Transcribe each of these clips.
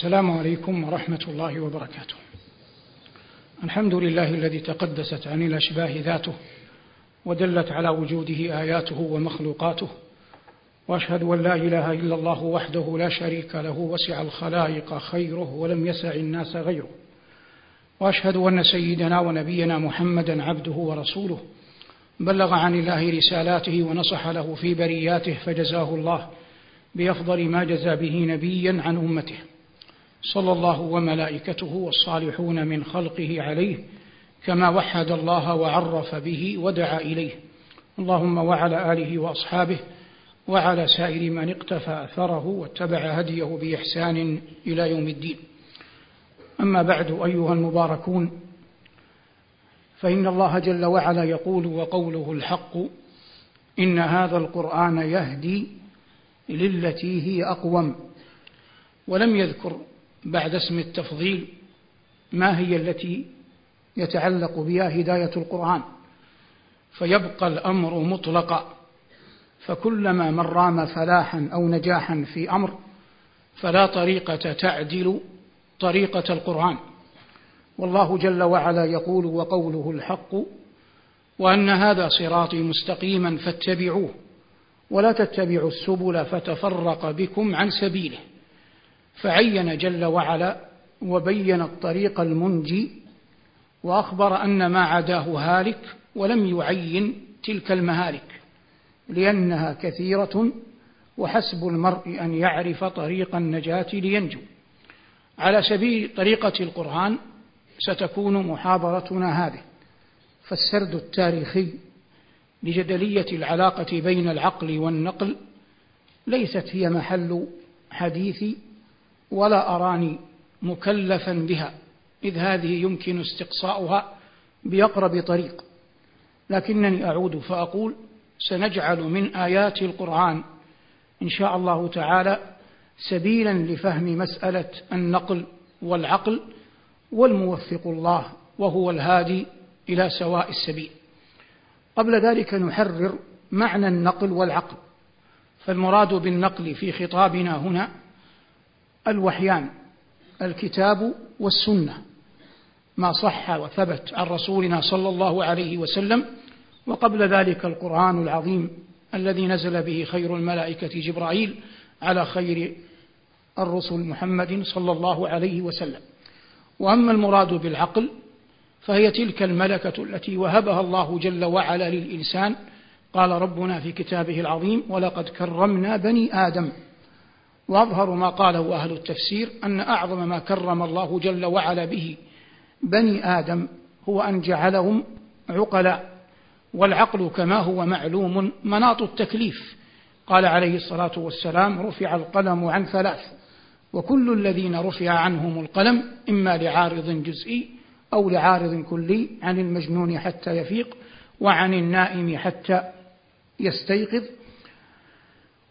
السلام عليكم ورحمة الله وبركاته. الحمد لله الذي تقدست عن الأشباه ذاته ودلت على وجوده آياته ومخلوقاته وأشهد أن لا إله إلا الله وحده لا شريك له وسع الخلائق خيره ولم يسع الناس غيره. وأشهد أن سيدنا ونبينا محمدا عبده ورسوله بلغ عن الله رسالاته ونصح له في برياته فجزاه الله بأفضل ما جزى به نبيا عن أمته. صلى الله وملائكته والصالحون من خلقه عليه كما وحد الله وعرف به ودعا إليه. اللهم وعلى آله وأصحابه وعلى سائر من اقتفى أثره واتبع هديه بإحسان إلى يوم الدين. أما بعد أيها المباركون فإن الله جل وعلا يقول وقوله الحق إن هذا القرآن يهدي للتي هي أقوم ولم يذكر بعد اسم التفضيل ما هي التي يتعلق بها هداية القرآن؟ فيبقى الأمر مطلقا. فكلما من رام فلاحا أو نجاحا في أمر فلا طريقة تعدل طريقة القرآن. والله جل وعلا يقول وقوله الحق وأن هذا صراطي مستقيما فاتبعوه ولا تتبعوا السبل فتفرق بكم عن سبيله. فعين جل وعلا وبين الطريق المنجي وأخبر أن ما عداه هالك ولم يعين تلك المهالك لأنها كثيرة وحسب المرء أن يعرف طريق النجاة لينجو. على سبيل طريقة القرآن ستكون محاضرتنا هذه. فالسرد التاريخي لجدلية العلاقة بين العقل والنقل ليست هي محل حديثي ولا أراني مكلفا بها إذ هذه يمكن استقصاؤها بأقرب طريق. لكنني أعود فأقول سنجعل من آيات القرآن إن شاء الله تعالى سبيلا لفهم مسألة النقل والعقل والموفق الله وهو الهادي إلى سواء السبيل. قبل ذلك نحرر معنى النقل والعقل فالمراد بالنقل في خطابنا هنا الوحيان الكتاب والسنة ما صح وثبت عن رسولنا صلى الله عليه وسلم وقبل ذلك القرآن العظيم الذي نزل به خير الملائكة جبرائيل على خير الرسل محمد صلى الله عليه وسلم. وأما المراد بالعقل فهي تلك الملكة التي وهبها الله جل وعلا للإنسان. قال ربنا في كتابه العظيم ولقد كرمنا بني آدم وأظهر ما قاله أهل التفسير أن أعظم ما كرم الله جل وعلا به بني آدم هو أن جعلهم عقلاء والعقل كما هو معلوم مناط التكليف. قال عليه الصلاة والسلام رفع القلم عن ثلاث وكل الذين رفع عنهم القلم إما لعارض جزئي أو لعارض كلي عن المجنون حتى يفيق وعن النائم حتى يستيقظ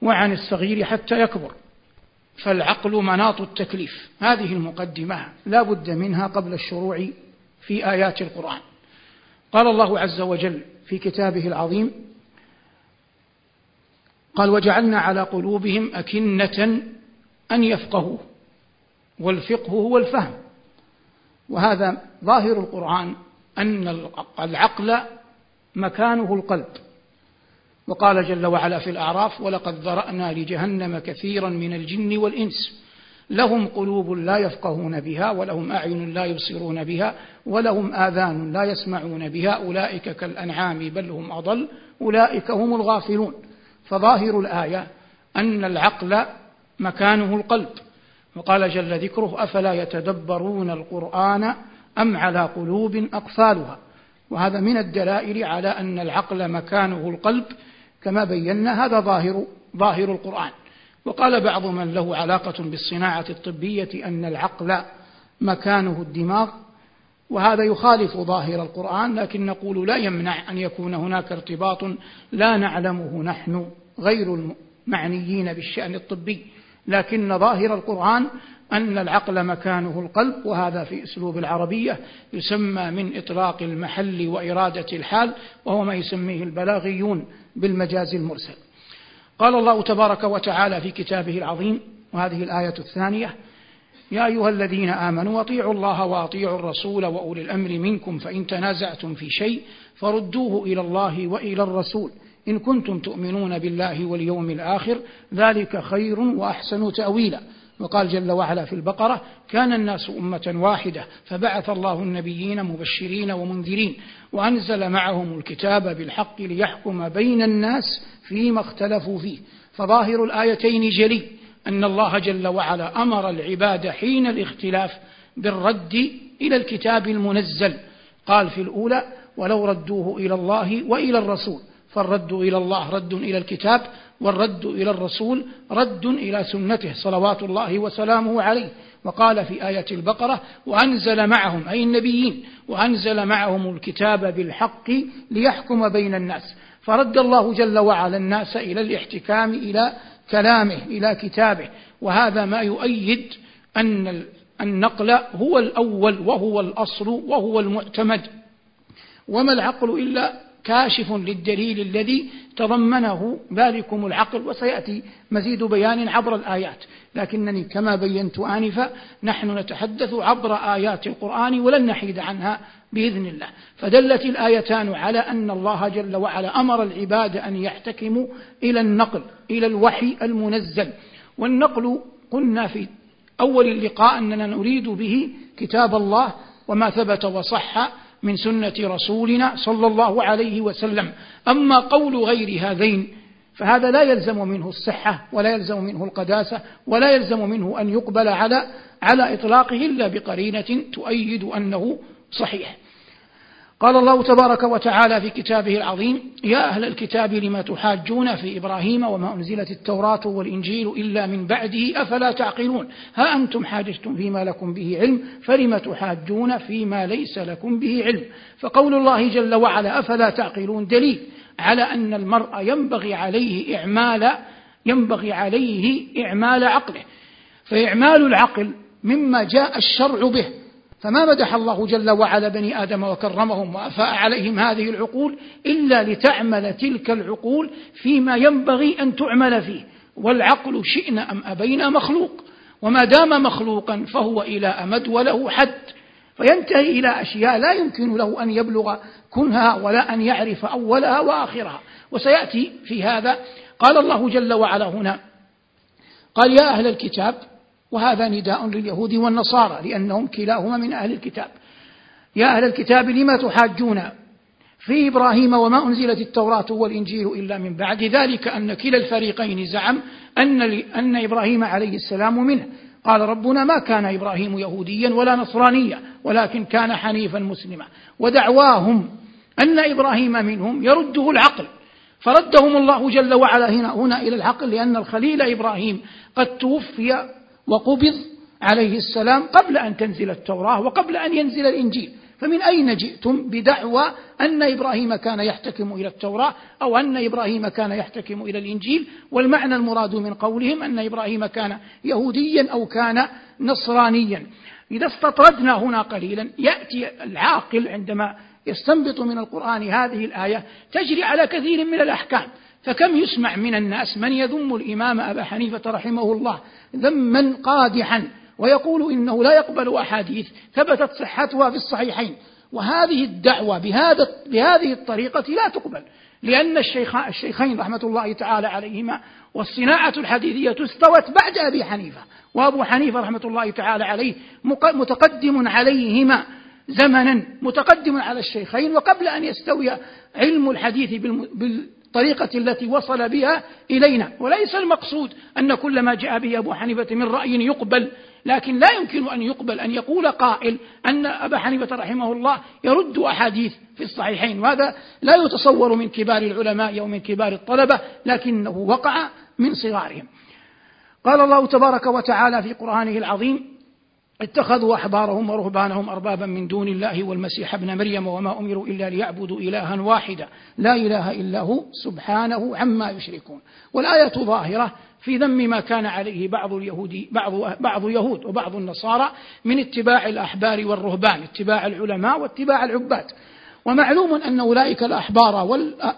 وعن الصغير حتى يكبر. فالعقل مناط التكليف. هذه المقدمة لا بد منها قبل الشروع في آيات القرآن. قال الله عز وجل في كتابه العظيم قال وجعلنا على قلوبهم أكنة أن يفقهوا والفقه هو الفهم. وهذا ظاهر القرآن أن العقل مكانه القلب. وقال جل وعلا في الأعراف ولقد ذرأنا لجهنم كثيرا من الجن والإنس لهم قلوب لا يفقهون بها ولهم أعين لا يبصرون بها ولهم آذان لا يسمعون بها أولئك كالأنعام بل هم أضل أولئك هم الغافلون. فظاهر الآية أن العقل مكانه القلب. وقال جل ذكره أفلا يتدبرون القرآن أم على قلوب أقفالها؟ وهذا من الدلائل على أن العقل مكانه القلب كما بينا هذا ظاهر ظاهر القرآن. وقال بعض من له علاقة بالصناعة الطبية أن العقل مكانه الدماغ وهذا يخالف ظاهر القرآن لكن نقول لا يمنع أن يكون هناك ارتباط لا نعلمه نحن غير المعنيين بالشأن الطبي. لكن ظاهر القرآن أن العقل مكانه القلب وهذا في أسلوب العربية يسمى من إطلاق المحل وإرادة الحال وهو ما يسميه البلاغيون بالمجاز المرسل. قال الله تبارك وتعالى في كتابه العظيم وهذه الآية الثانية يا أيها الذين آمنوا أطيعوا الله وأطيعوا الرسول وأولي الأمر منكم فإن تنازعتم في شيء فردوه إلى الله وإلى الرسول. إن كنتم تؤمنون بالله واليوم الآخر ذلك خير وأحسن تأويلا. وقال جل وعلا في البقرة كان الناس أمة واحدة فبعث الله النبيين مبشرين ومنذرين وأنزل معهم الكتاب بالحق ليحكم بين الناس فيما اختلفوا فيه. فظاهر الآيتين جلي أن الله جل وعلا أمر العباد حين الاختلاف بالرد إلى الكتاب المنزل. قال في الأولى ولو ردوه إلى الله وإلى الرسول. فالرد إلى الله رد إلى الكتاب والرد إلى الرسول رد إلى سنته صلوات الله وسلامه عليه. وقال في آية البقرة وأنزل معهم أي النبيين وأنزل معهم الكتاب بالحق ليحكم بين الناس. فرد الله جل وعلا الناس إلى الاحتكام إلى كلامه إلى كتابه. وهذا ما يؤيد أن النقل هو الأول وهو الأصل وهو المعتمد. وما العقل إلا كاشف للدليل الذي تضمنه ذلكم العقل وسيأتي مزيد بيان عبر الآيات. لكنني كما بينت آنفا نحن نتحدث عبر آيات القرآن ولن نحيد عنها بإذن الله. فدلت الآيتان على أن الله جل وعلا أمر العباد أن يحتكموا إلى النقل إلى الوحي المنزل. والنقل قلنا في أول اللقاء أننا نريد به كتاب الله وما ثبت وصح من سنة رسولنا صلى الله عليه وسلم. أما قول غير هذين فهذا لا يلزم منه الصحة ولا يلزم منه القداسة ولا يلزم منه أن يقبل على على إطلاقه إلا بقرينة تؤيد أنه صحيح. قال الله تبارك وتعالى في كتابه العظيم يا أهل الكتاب لما تحاجون في إبراهيم وما أنزلت التوراة والإنجيل إلا من بعده أفلا تعقلون؟ ها أنتم حاججتم فيما لكم به علم فلم تحاجون فيما ليس لكم به علم؟ فقول الله جل وعلا أفلا تعقلون؟ دليل على أن المرء ينبغي عليه إعمال ينبغي عليه إعمال عقله. فإعمال العقل مما جاء الشرع به فما مدح الله جل وعلا بني آدم وكرمهم وأفاء عليهم هذه العقول إلا لتعمل تلك العقول فيما ينبغي أن تعمل فيه. والعقل شئنا أم أبينا مخلوق؟ وما دام مخلوقا فهو إلى أمد وله حد. فينتهي إلى أشياء لا يمكن له أن يبلغ كنها ولا أن يعرف أولها وآخرها. وسيأتي في هذا. قال الله جل وعلا هنا قال يا أهل الكتاب وهذا نداء لليهود والنصارى لأنهم كلاهما من أهل الكتاب. يا أهل الكتاب لما تحاجون في إبراهيم وما أنزلت التوراة والإنجيل إلا من بعد ذلك أن كلا الفريقين زعم أن, أن إبراهيم عليه السلام منه. قال ربنا ما كان إبراهيم يهوديا ولا نصرانيا ولكن كان حنيفا مسلما. ودعواهم أن إبراهيم منهم يرده العقل. فردهم الله جل وعلا هنا, هنا إلى العقل لأن الخليل إبراهيم قد توفي وقبض عليه السلام قبل أن تنزل التوراة وقبل أن ينزل الإنجيل. فمن أين جئتم بدعوى أن إبراهيم كان يحتكم إلى التوراة أو أن إبراهيم كان يحتكم إلى الإنجيل؟ والمعنى المراد من قولهم أن إبراهيم كان يهوديا أو كان نصرانيا. إذا استطردنا هنا قليلا يأتي العاقل عندما يستنبط من القرآن هذه الآية تجري على كثير من الأحكام. فكم يسمع من الناس من يذم الإمام أبا حنيفة رحمه الله؟ ذما قادحا ويقول إنه لا يقبل أحاديث ثبتت صحتها في الصحيحين. وهذه الدعوة بهذا بهذه الطريقة لا تقبل لأن الشيخ الشيخين رحمة الله تعالى عليهما والصناعة الحديثية استوت بعد أبي حنيفة. وأبو حنيفة رحمة الله تعالى عليه متقدم عليهما زمنا متقدم على الشيخين وقبل أن يستوي علم الحديث بالطريقة التي وصل بها إلينا. وليس المقصود أن كل ما جاء به أبو حنيفة من رأي يقبل لكن لا يمكن أن يقبل أن يقول قائل أن أبا حنيفة رحمه الله يرد أحاديث في الصحيحين. وهذا لا يتصور من كبار العلماء أو من كبار الطلبة لكنه وقع من صغارهم. قال الله تبارك وتعالى في قرآنه العظيم اتخذوا أحبارهم ورهبانهم أربابا من دون الله والمسيح ابن مريم وما أمروا إلا ليعبدوا إلها واحدا. لا إله إلا هو سبحانه عما يشركون. والآية ظاهرة في ذم ما كان عليه بعض اليهود بعض بعض يهود وبعض النصارى من اتباع الأحبار والرهبان اتباع العلماء واتباع العباد. ومعلوم أن أولئك الأحبار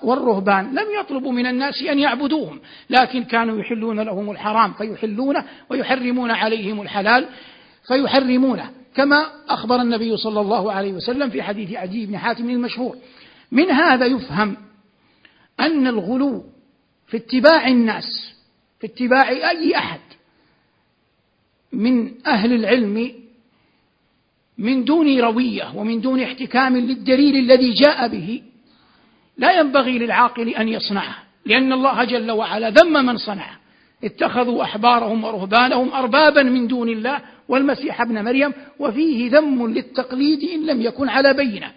والرهبان لم يطلبوا من الناس أن يعبدوهم لكن كانوا يحلون لهم الحرام فيحلونه ويحرمون عليهم الحلال. فيحرمونه كما أخبر النبي صلى الله عليه وسلم في حديث عدي بن حاتم المشهور. من هذا يفهم أن الغلو في اتباع الناس في اتباع أي أحد من أهل العلم من دون روية ومن دون احتكام للدليل الذي جاء به لا ينبغي للعاقل أن يصنعه لأن الله جل وعلا ذم من صنعه. اتخذوا أحبارهم ورهبانهم أربابا من دون الله والمسيح ابن مريم وفيه ذم للتقليد إن لم يكن على بينة.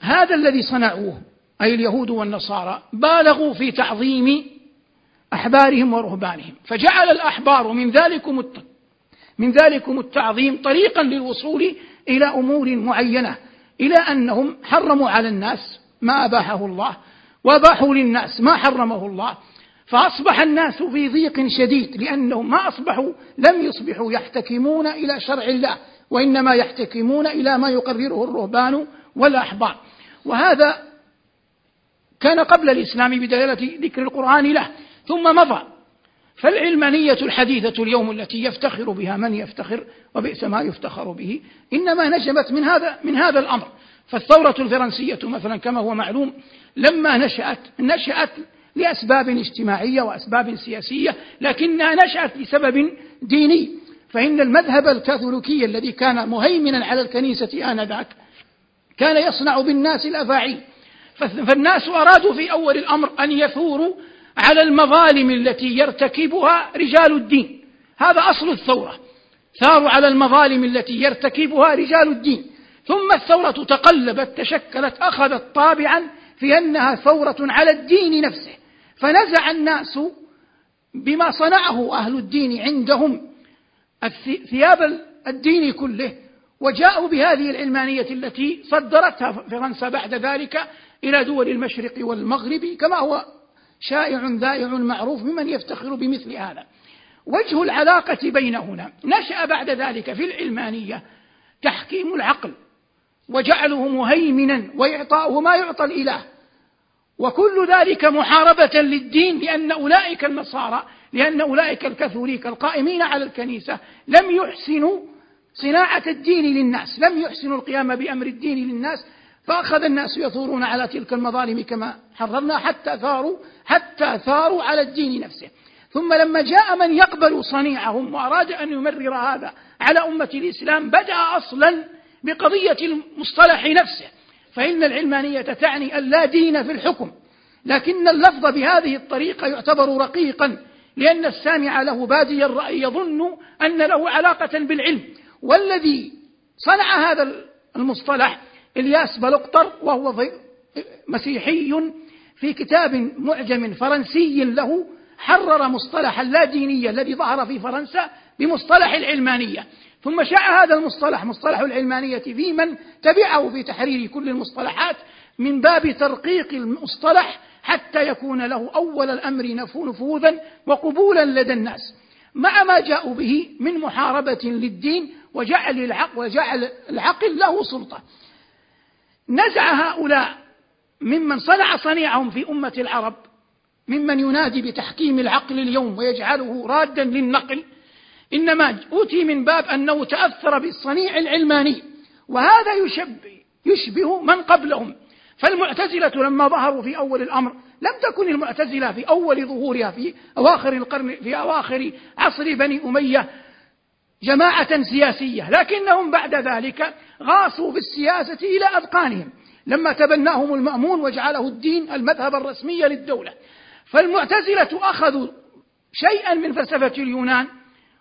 هذا الذي صنعوه أي اليهود والنصارى بالغوا في تعظيم أحبارهم ورهبانهم. فجعل الأحبار من ذلكم من ذلكم التعظيم طريقا للوصول إلى أمور معينة إلى أنهم حرموا على الناس ما أباحه الله وأباحوا للناس ما حرمه الله فأصبح الناس في ضيق شديد لأنهم ما أصبحوا لم يصبحوا يحتكمون إلى شرع الله وإنما يحتكمون إلى ما يقرره الرهبان والأحبار. وهذا كان قبل الإسلام بدلالة ذكر القرآن له ثم مضى. فالعلمانية الحديثة اليوم التي يفتخر بها من يفتخر وبئس ما يفتخر به. إنما نجمت من هذا من هذا الأمر. فالثورة الفرنسية مثلا كما هو معلوم لما نشأت نشأت لأسباب اجتماعية وأسباب سياسية لكنها نشأت لسبب ديني. فإن المذهب الكاثوليكي الذي كان مهيمنا على الكنيسة آنذاك كان يصنع بالناس الأفاعيل. فالناس أرادوا في أول الأمر أن يثوروا على المظالم التي يرتكبها رجال الدين. هذا أصل الثورة. ثاروا على المظالم التي يرتكبها رجال الدين. ثم الثورة تقلبت تشكلت أخذت طابعا في أنها ثورة على الدين نفسه. فنزع الناس بما صنعه أهل الدين عندهم ثياب الدين كله وجاءوا بهذه العلمانية التي صدرتها فرنسا بعد ذلك إلى دول المشرق والمغرب كما هو شائع ذائع معروف ممن يفتخر بمثل هذا. وجه العلاقة بينهما نشأ بعد ذلك في العلمانية تحكيم العقل وجعله مهيمنا وإعطاؤه ما يعطى الإله. وكل ذلك محاربة للدين لأن أولئك النصارى لأن أولئك الكاثوليك القائمين على الكنيسة لم يحسنوا صناعة الدين للناس لم يحسنوا القيام بأمر الدين للناس فأخذ الناس يثورون على تلك المظالم كما حررنا حتى ثاروا حتى ثاروا على الدين نفسه. ثم لما جاء من يقبل صنيعهم وأراد أن يمرر هذا على أمة الإسلام بدأ أصلا بقضية المصطلح نفسه. فإن العلمانية تعني اللا دين في الحكم لكن اللفظ بهذه الطريقة يعتبر رقيقا لأن السامع له بادي الرأي يظن أن له علاقة بالعلم. والذي صنع هذا المصطلح إلياس بلقطر وهو مسيحي في كتاب معجم فرنسي له حرر مصطلح اللادينية الذي ظهر في فرنسا بمصطلح العلمانية. ثم شاع هذا المصطلح مصطلح العلمانية في من تبعه في تحرير كل المصطلحات من باب ترقيق المصطلح حتى يكون له أول الأمر نفوذا وقبولا لدى الناس. مع ما جاءوا به من محاربة للدين وجعل العقل, وجعل العقل له سلطة. نزع هؤلاء ممن صنع صنيعهم في أمة العرب ممن ينادي بتحكيم العقل اليوم ويجعله رادا للنقل إنما أوتي من باب أنه تأثر بالصنيع العلماني وهذا يشبه, يشبه من قبلهم. فالمعتزلة لما ظهروا في أول الأمر لم تكن المعتزلة في أول ظهورها في أواخر القرن في أواخر عصر بني أمية جماعة سياسية لكنهم بعد ذلك غاصوا في السياسة إلى أذقانهم. لما تبناهم المأمون وجعله الدين المذهب الرسمي للدولة. فالمعتزلة أخذوا شيئا من فلسفة اليونان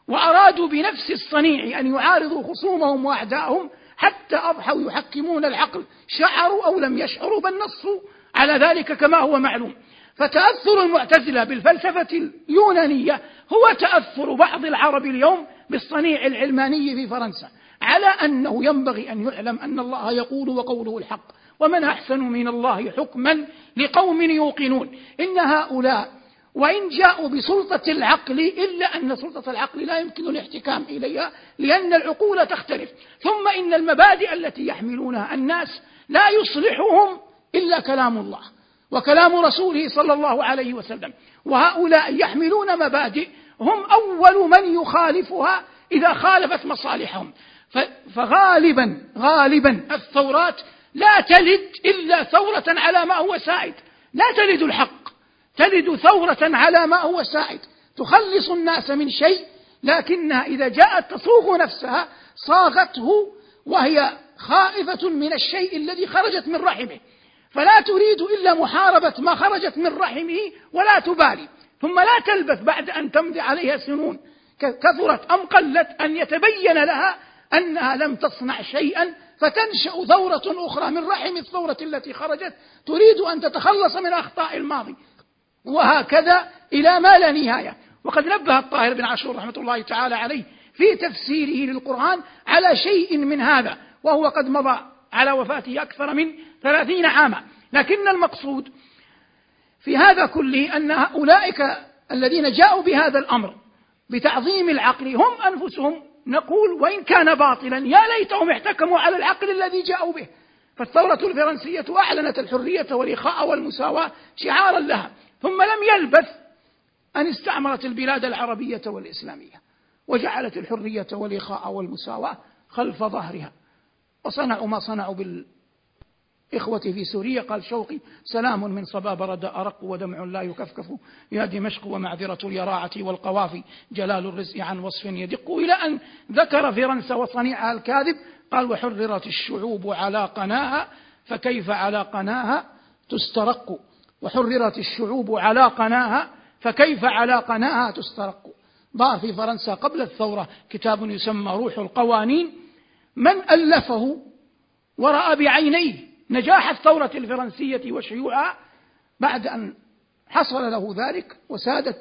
وأرادوا بنفس الصنيع أن يعارضوا خصومهم وأعداءهم حتى أضحوا يحكمون العقل شعروا أو لم يشعروا بل نصوا على ذلك كما هو معلوم. فتأثر المعتزلة بالفلسفة اليونانية هو تأثر بعض العرب اليوم بالصنيع العلماني في فرنسا على أنه ينبغي أن يعلم أن الله يقول وقوله الحق ومن أحسن من الله حكما لقوم يوقنون. إن هؤلاء وإن جاءوا بسلطة العقل إلا أن سلطة العقل لا يمكن الاحتكام إليها لأن العقول تختلف. ثم إن المبادئ التي يحملونها الناس لا يصلحهم إلا كلام الله وكلام رسوله صلى الله عليه وسلم. وهؤلاء يحملون مبادئ هم أول من يخالفها إذا خالفت مصالحهم. فغالبا غالبا الثورات لا تلد إلا ثورة على ما هو سائد. لا تلد الحق. تلد ثورة على ما هو سائد تخلص الناس من شيء لكنها إذا جاءت تصوغ نفسها صاغته وهي خائفة من الشيء الذي خرجت من رحمه. فلا تريد إلا محاربة ما خرجت من رحمه ولا تبالي. ثم لا تلبث بعد أن تمضي عليها سنون. كثرت أم قلت أن يتبين لها أنها لم تصنع شيئا فتنشأ ثورة أخرى من رحم الثورة التي خرجت. تريد أن تتخلص من أخطاء الماضي. وهكذا إلى ما لا نهاية. وقد نبه الطاهر بن عاشور رحمة الله تعالى عليه في تفسيره للقرآن على شيء من هذا وهو قد مضى على وفاته أكثر من ثلاثين عاما. لكن المقصود في هذا كله أن أولئك الذين جاءوا بهذا الأمر بتعظيم العقل هم أنفسهم. نقول وإن كان باطلا يا ليتهم احتكموا على العقل الذي جاءوا به. فالثورة الفرنسية أعلنت الحرية والإخاء والمساواة شعارا لها. ثم لم يلبث أن استعمرت البلاد العربية والإسلامية وجعلت الحرية والإخاء والمساواة خلف ظهرها. وصنعوا ما صنعوا بالإخوة في سوريا. قال شوقي سلام من صبا برد أرق ودمع لا يكفكف. يا دمشق ومعذرة اليراعة والقوافي جلال الرزق عن وصف يدق. إلى أن ذكر فرنسا وصنيعها الكاذب قال وحررت الشعوب على قناها فكيف على قناها تسترق؟ وحررت الشعوب على قناها فكيف على قناها تسترق؟ ضاع في فرنسا قبل الثورة كتاب يسمى روح القوانين من ألفه ورأى بعينيه نجاح الثورة الفرنسية وشيوعها بعد أن حصل له ذلك وسادت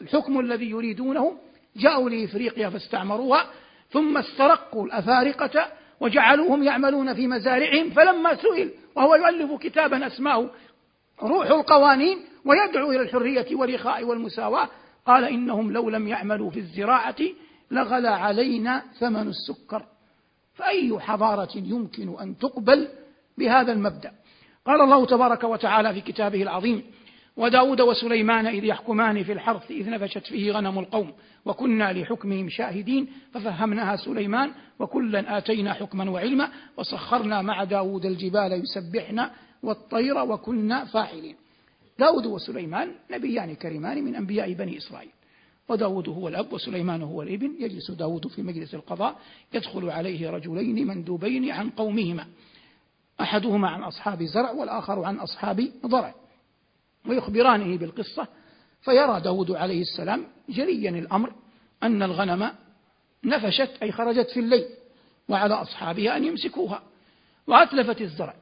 الحكم الذي يريدونه جاءوا لإفريقيا فاستعمروها ثم استرقوا الأفارقة وجعلوهم يعملون في مزارعهم فلما سئل وهو يؤلف كتابا أسماه روح القوانين ويدعو إلى الحرية والإخاء والمساواة. قال إنهم لو لم يعملوا في الزراعة لغلى علينا ثمن السكر. فأي حضارة يمكن أن تقبل بهذا المبدأ؟ قال الله تبارك وتعالى في كتابه العظيم وداود وسليمان إذ يحكمان في الحرث إذ نفشت فيه غنم القوم وكنا لحكمهم شاهدين ففهمناها سليمان وكلا آتينا حكما وعلما وسخرنا مع داود الجبال يسبحن والطير وكنا فاعلين داود وسليمان نبيان كريمان من أنبياء بني إسرائيل. وداود هو الأب وسليمان هو الابن. يجلس داود في مجلس القضاء. يدخل عليه رجلين مندوبين عن قومهما. أحدهما عن أصحاب زرع والآخر عن أصحاب ضرع. ويخبرانه بالقصة. فيرى داود عليه السلام جليا الأمر أن الغنم نفشت أي خرجت في الليل. وعلى أصحابها أن يمسكوها. وأتلفت الزرع.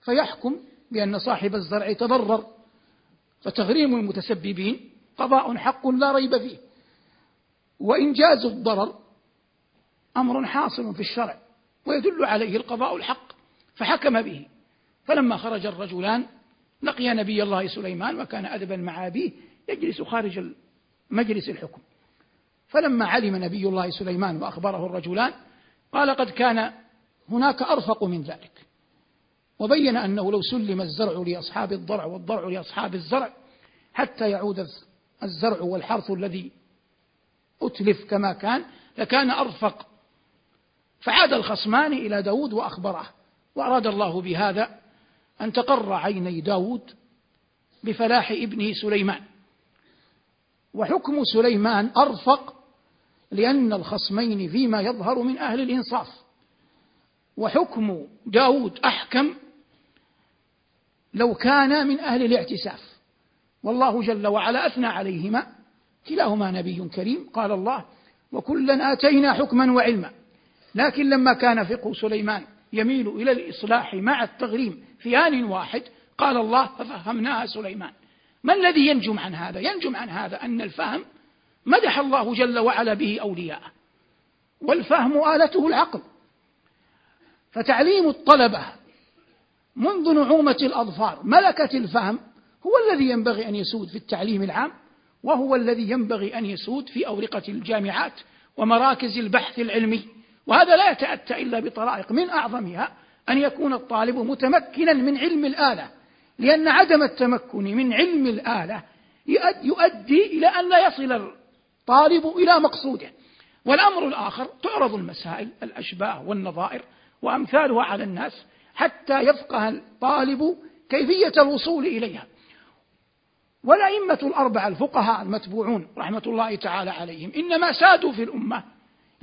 فيحكم بأن صاحب الزرع تضرر فتغريم المتسببين قضاء حق لا ريب فيه. وإنجاز الضرر أمر حاصل في الشرع ويدل عليه القضاء الحق فحكم به. فلما خرج الرجلان لقي نبي الله سليمان وكان أدبا مع أبيه يجلس خارج مجلس الحكم. فلما علم نبي الله سليمان وأخبره الرجلان قال قد كان هناك أرفق من ذلك. وبين أنه لو سلم الزرع لأصحاب الضرع والضرع لأصحاب الزرع حتى يعود الزرع والحرث الذي أتلف كما كان لكان أرفق. فعاد الخصمان إلى داود وأخبره وأراد الله بهذا أن تقر عيني داود بفلاح ابنه سليمان. وحكم سليمان أرفق لأن الخصمين فيما يظهر من أهل الإنصاف. وحكم داود أحكم لو كان من أهل الاعتساف. والله جل وعلا أثنى عليهما. كلاهما نبي كريم. قال الله وكلا آتينا حكما وعلما. لكن لما كان فقه سليمان يميل إلى الإصلاح مع التغريم في آن واحد قال الله ففهمناها سليمان. ما الذي ينجم عن هذا؟ ينجم عن هذا أن الفهم مدح الله جل وعلا به أولياءه. والفهم آلته العقل. فتعليم الطلبة منذ نعومة الأظفار ملكة الفهم هو الذي ينبغي أن يسود في التعليم العام وهو الذي ينبغي أن يسود في أورقة الجامعات ومراكز البحث العلمي. وهذا لا يتأتى إلا بطرائق من أعظمها أن يكون الطالب متمكنا من علم الآلة لأن عدم التمكن من علم الآلة يؤدي إلى أن لا يصل الطالب إلى مقصوده. والأمر الآخر تعرض المسائل الأشباه والنظائر وأمثالها على الناس حتى يفقه الطالب كيفية الوصول إليها. والأئمة الأربعة الفقهاء المتبوعون رحمة الله تعالى عليهم إنما سادوا في الأمة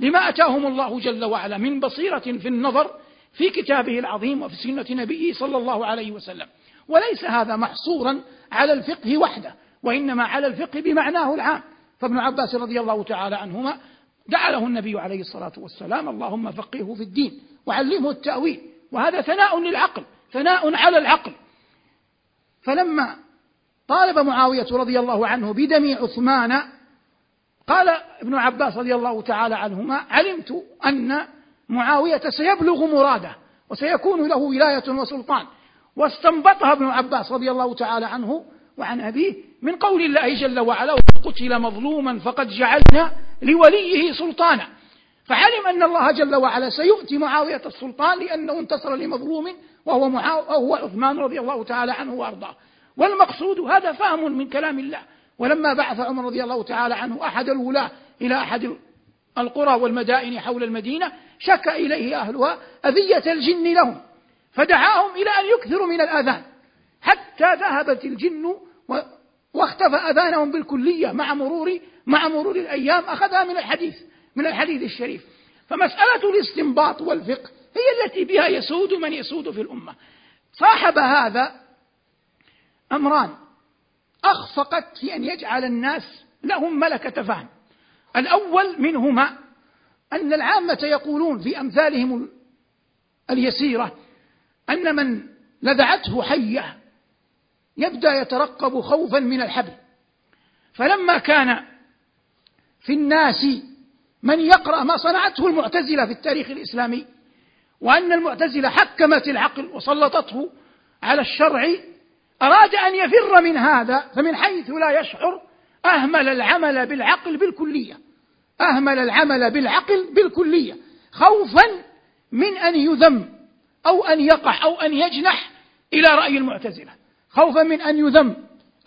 لما أتاهم الله جل وعلا من بصيرة في النظر في كتابه العظيم وفي سنة نبيه صلى الله عليه وسلم. وليس هذا محصورا على الفقه وحده وإنما على الفقه بمعناه العام. فابن عباس رضي الله تعالى عنهما دعا له النبي عليه الصلاة والسلام اللهم فقهه في الدين وعلمه التأويل وهذا ثناء للعقل ثناء على العقل. فلما طالب معاوية رضي الله عنه بدم عثمان قال ابن عباس رضي الله تعالى عنهما علمت أن معاوية سيبلغ مراده وسيكون له ولاية وسلطان. واستنبطها ابن عباس رضي الله تعالى عنه وعن أبيه من قول الله جل وعلا قتل مظلوما فقد جعلنا لوليه سلطانا. فعلم أن الله جل وعلا سيؤتي معاوية السلطان لأنه انتصر لمظلوم وهو, وهو عثمان رضي الله تعالى عنه وأرضاه. والمقصود هذا فهم من كلام الله. ولما بعث عمر رضي الله تعالى عنه أحد الولاة إلى أحد القرى والمدائن حول المدينة شكى إليه أهلها أذية الجن لهم فدعاهم إلى أن يكثروا من الآذان. حتى ذهبت الجن واختفى أذانهم بالكلية مع مرور مع مرور الأيام أخذها من الحديث. من الحديث الشريف. فمسألة الاستنباط والفقه هي التي بها يسود من يسود في الأمة. صاحب هذا أمران. أخفقت في أن يجعل الناس لهم ملكة فهم. الأول منهما أن العامة يقولون في أمثالهم اليسيرة أن من لدعته حية يبدأ يترقب خوفا من الحبل. فلما كان في الناس من يقرأ ما صنعته المعتزلة في التاريخ الإسلامي وأن المعتزلة حكمت العقل وسلطته على الشرع أراد أن يفر من هذا فمن حيث لا يشعر أهمل العمل بالعقل بالكلية أهمل العمل بالعقل بالكلية خوفا من أن يذم أو أن يقع أو أن يجنح إلى رأي المعتزلة خوفا من أن يذم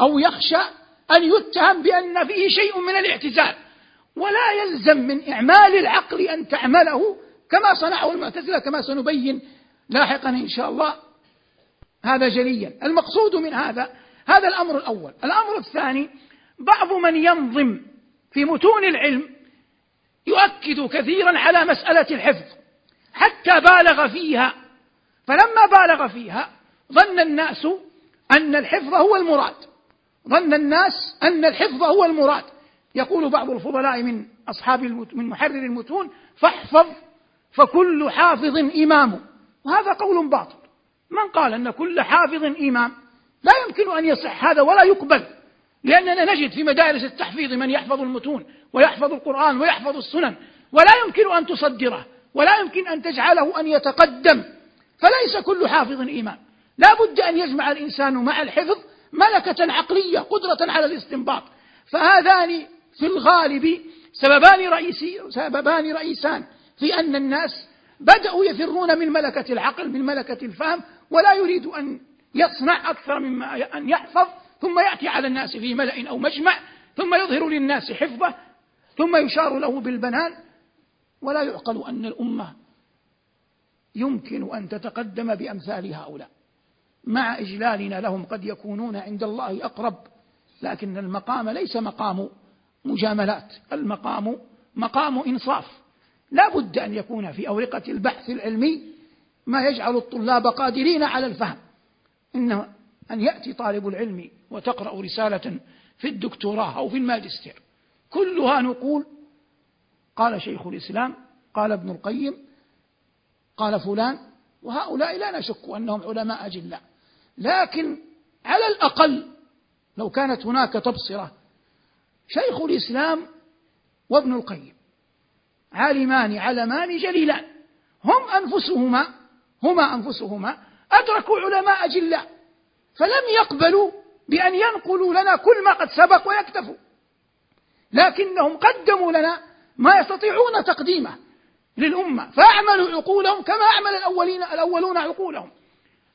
أو يخشى أن يتهم بأن فيه شيء من الاعتزال. ولا يلزم من إعمال العقل أن تعمله كما صنعه المعتزلة كما سنبين لاحقا إن شاء الله هذا جليا. المقصود من هذا هذا الأمر الأول. الأمر الثاني بعض من ينظم في متون العلم يؤكد كثيرا على مسألة الحفظ حتى بالغ فيها. فلما بالغ فيها ظن الناس أن الحفظ هو المراد. ظن الناس أن الحفظ هو المراد. يقول بعض الفضلاء من أصحاب من محرر المتون فاحفظ فكل حافظ إمام. وهذا قول باطل. من قال أن كل حافظ إمام؟ لا يمكن أن يصح هذا ولا يقبل لأننا نجد في مدارس التحفيظ من يحفظ المتون ويحفظ القرآن ويحفظ السنن ولا يمكن أن تصدره ولا يمكن أن تجعله أن يتقدم. فليس كل حافظ إمام. لا بد أن يجمع الإنسان مع الحفظ ملكة عقلية قدرة على الاستنباط. فهذان في الغالب سببان رئيسي سببان رئيسان في أن الناس بدأوا يفرون من ملكة العقل من ملكة الفهم ولا يريد أن يصنع أكثر مما أن يحفظ ثم يأتي على الناس في ملأ أو مجمع ثم يظهر للناس حفظة ثم يشار له بالبنان. ولا يعقل أن الأمة يمكن أن تتقدم بأمثال هؤلاء. مع إجلالنا لهم قد يكونون عند الله أقرب لكن المقام ليس مقام مجاملات. المقام مقام إنصاف. لا بد أن يكون في أورقة البحث العلمي ما يجعل الطلاب قادرين على الفهم. إن أن يأتي طالب العلم وتقرأ رسالة في الدكتوراه أو في الماجستير. كلها نقول قال شيخ الإسلام قال ابن القيم قال فلان وهؤلاء لا نشك أنهم علماء أجلاء. لكن على الأقل لو كانت هناك تبصرة شيخ الإسلام وابن القيم عالمان علمان جليلان هم أنفسهما هما أنفسهما أدركوا علماء أجلاء فلم يقبلوا بأن ينقلوا لنا كل ما قد سبق ويكتفوا لكنهم قدموا لنا ما يستطيعون تقديمه للأمة فأعملوا عقولهم كما أعمل الأولين الأولون عقولهم.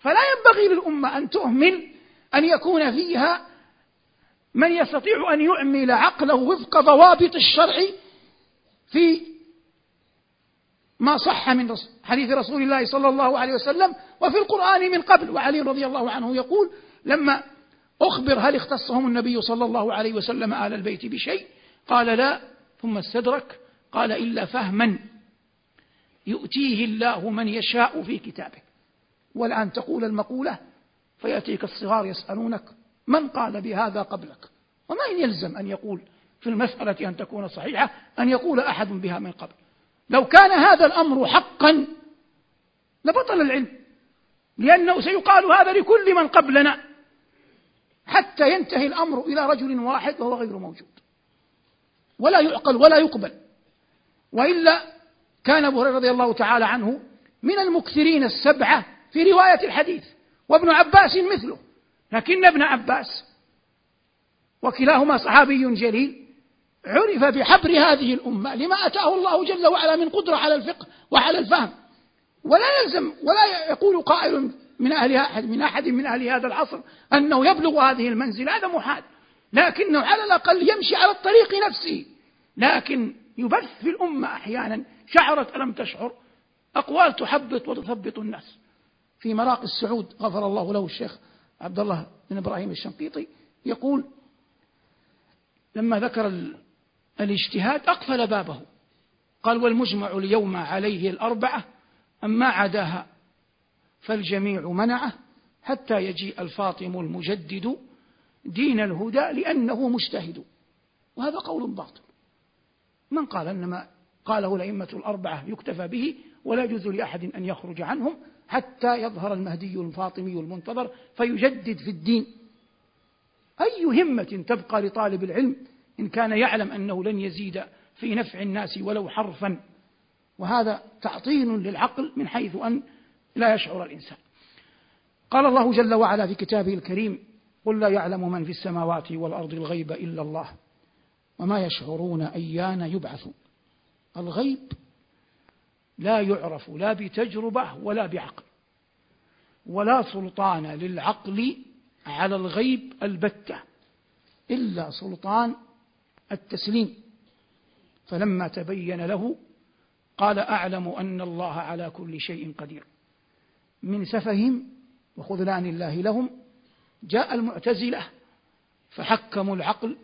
فلا ينبغي للأمة أن تهمل أن يكون فيها من يستطيع أن يعمل عقله وفق ضوابط الشرع في ما صح من حديث رسول الله صلى الله عليه وسلم وفي القرآن من قبل. وعلي رضي الله عنه يقول لما أخبر هل اختصهم النبي صلى الله عليه وسلم آل البيت بشيء؟ قال لا. ثم استدرك قال إلا فهما يؤتيه الله من يشاء في كتابه والآن تقول المقولة فيأتيك الصغار يسألونك من قال بهذا قبلك؟ وما يلزم أن يقول في المسألة أن تكون صحيحة أن يقول أحد بها من قبل. لو كان هذا الأمر حقا لبطل العلم لأنه سيقال هذا لكل من قبلنا حتى ينتهي الأمر إلى رجل واحد وهو غير موجود. ولا يعقل ولا يقبل. وإلا كان أبو هريرة رضي الله تعالى عنه من المكثرين السبعة في رواية الحديث وابن عباس مثله. لكن ابن عباس وكلاهما صحابي جليل عرف بحبر هذه الأمة لما أتاه الله جل وعلا من قدرة على الفقه وعلى الفهم. ولا يلزم ولا يقول قائل من أهل أحد من أحد من أهل هذا العصر أنه يبلغ هذه المنزلة هذا محال. لكنه على الأقل يمشي على الطريق نفسه. لكن يبث في الأمة أحيانا شعرت ألم تشعر. أقوال تحبط وتثبط الناس. في مراق السعود غفر الله له الشيخ عبد الله بن إبراهيم الشنقيطي يقول لما ذكر الاجتهاد أقفل بابه. قال والمجمع اليوم عليه الأربعة أما عداها فالجميع منعه حتى يجيء الفاطم المجدد دين الهدى لأنه مجتهد. وهذا قول باطل. من قال أن ما قاله الأئمة الأربعة يكتفى به ولا يجوز لأحد أن يخرج عنهم حتى يظهر المهدي الفاطمي المنتظر فيجدد في الدين. أي همة تبقى لطالب العلم إن كان يعلم أنه لن يزيد في نفع الناس ولو حرفا. وهذا تعطيل للعقل من حيث أن لا يشعر الإنسان. قال الله جل وعلا في كتابه الكريم قل لا يعلم من في السماوات والأرض الغيب إلا الله وما يشعرون أيان يبعثون. الغيب لا يعرف لا بتجربة ولا بعقل. ولا سلطان للعقل على الغيب البتة إلا سلطان التسليم. فلما تبين له قال أعلم أن الله على كل شيء قدير. من سفهم وخذلان الله لهم جاء المعتزلة فحكموا العقل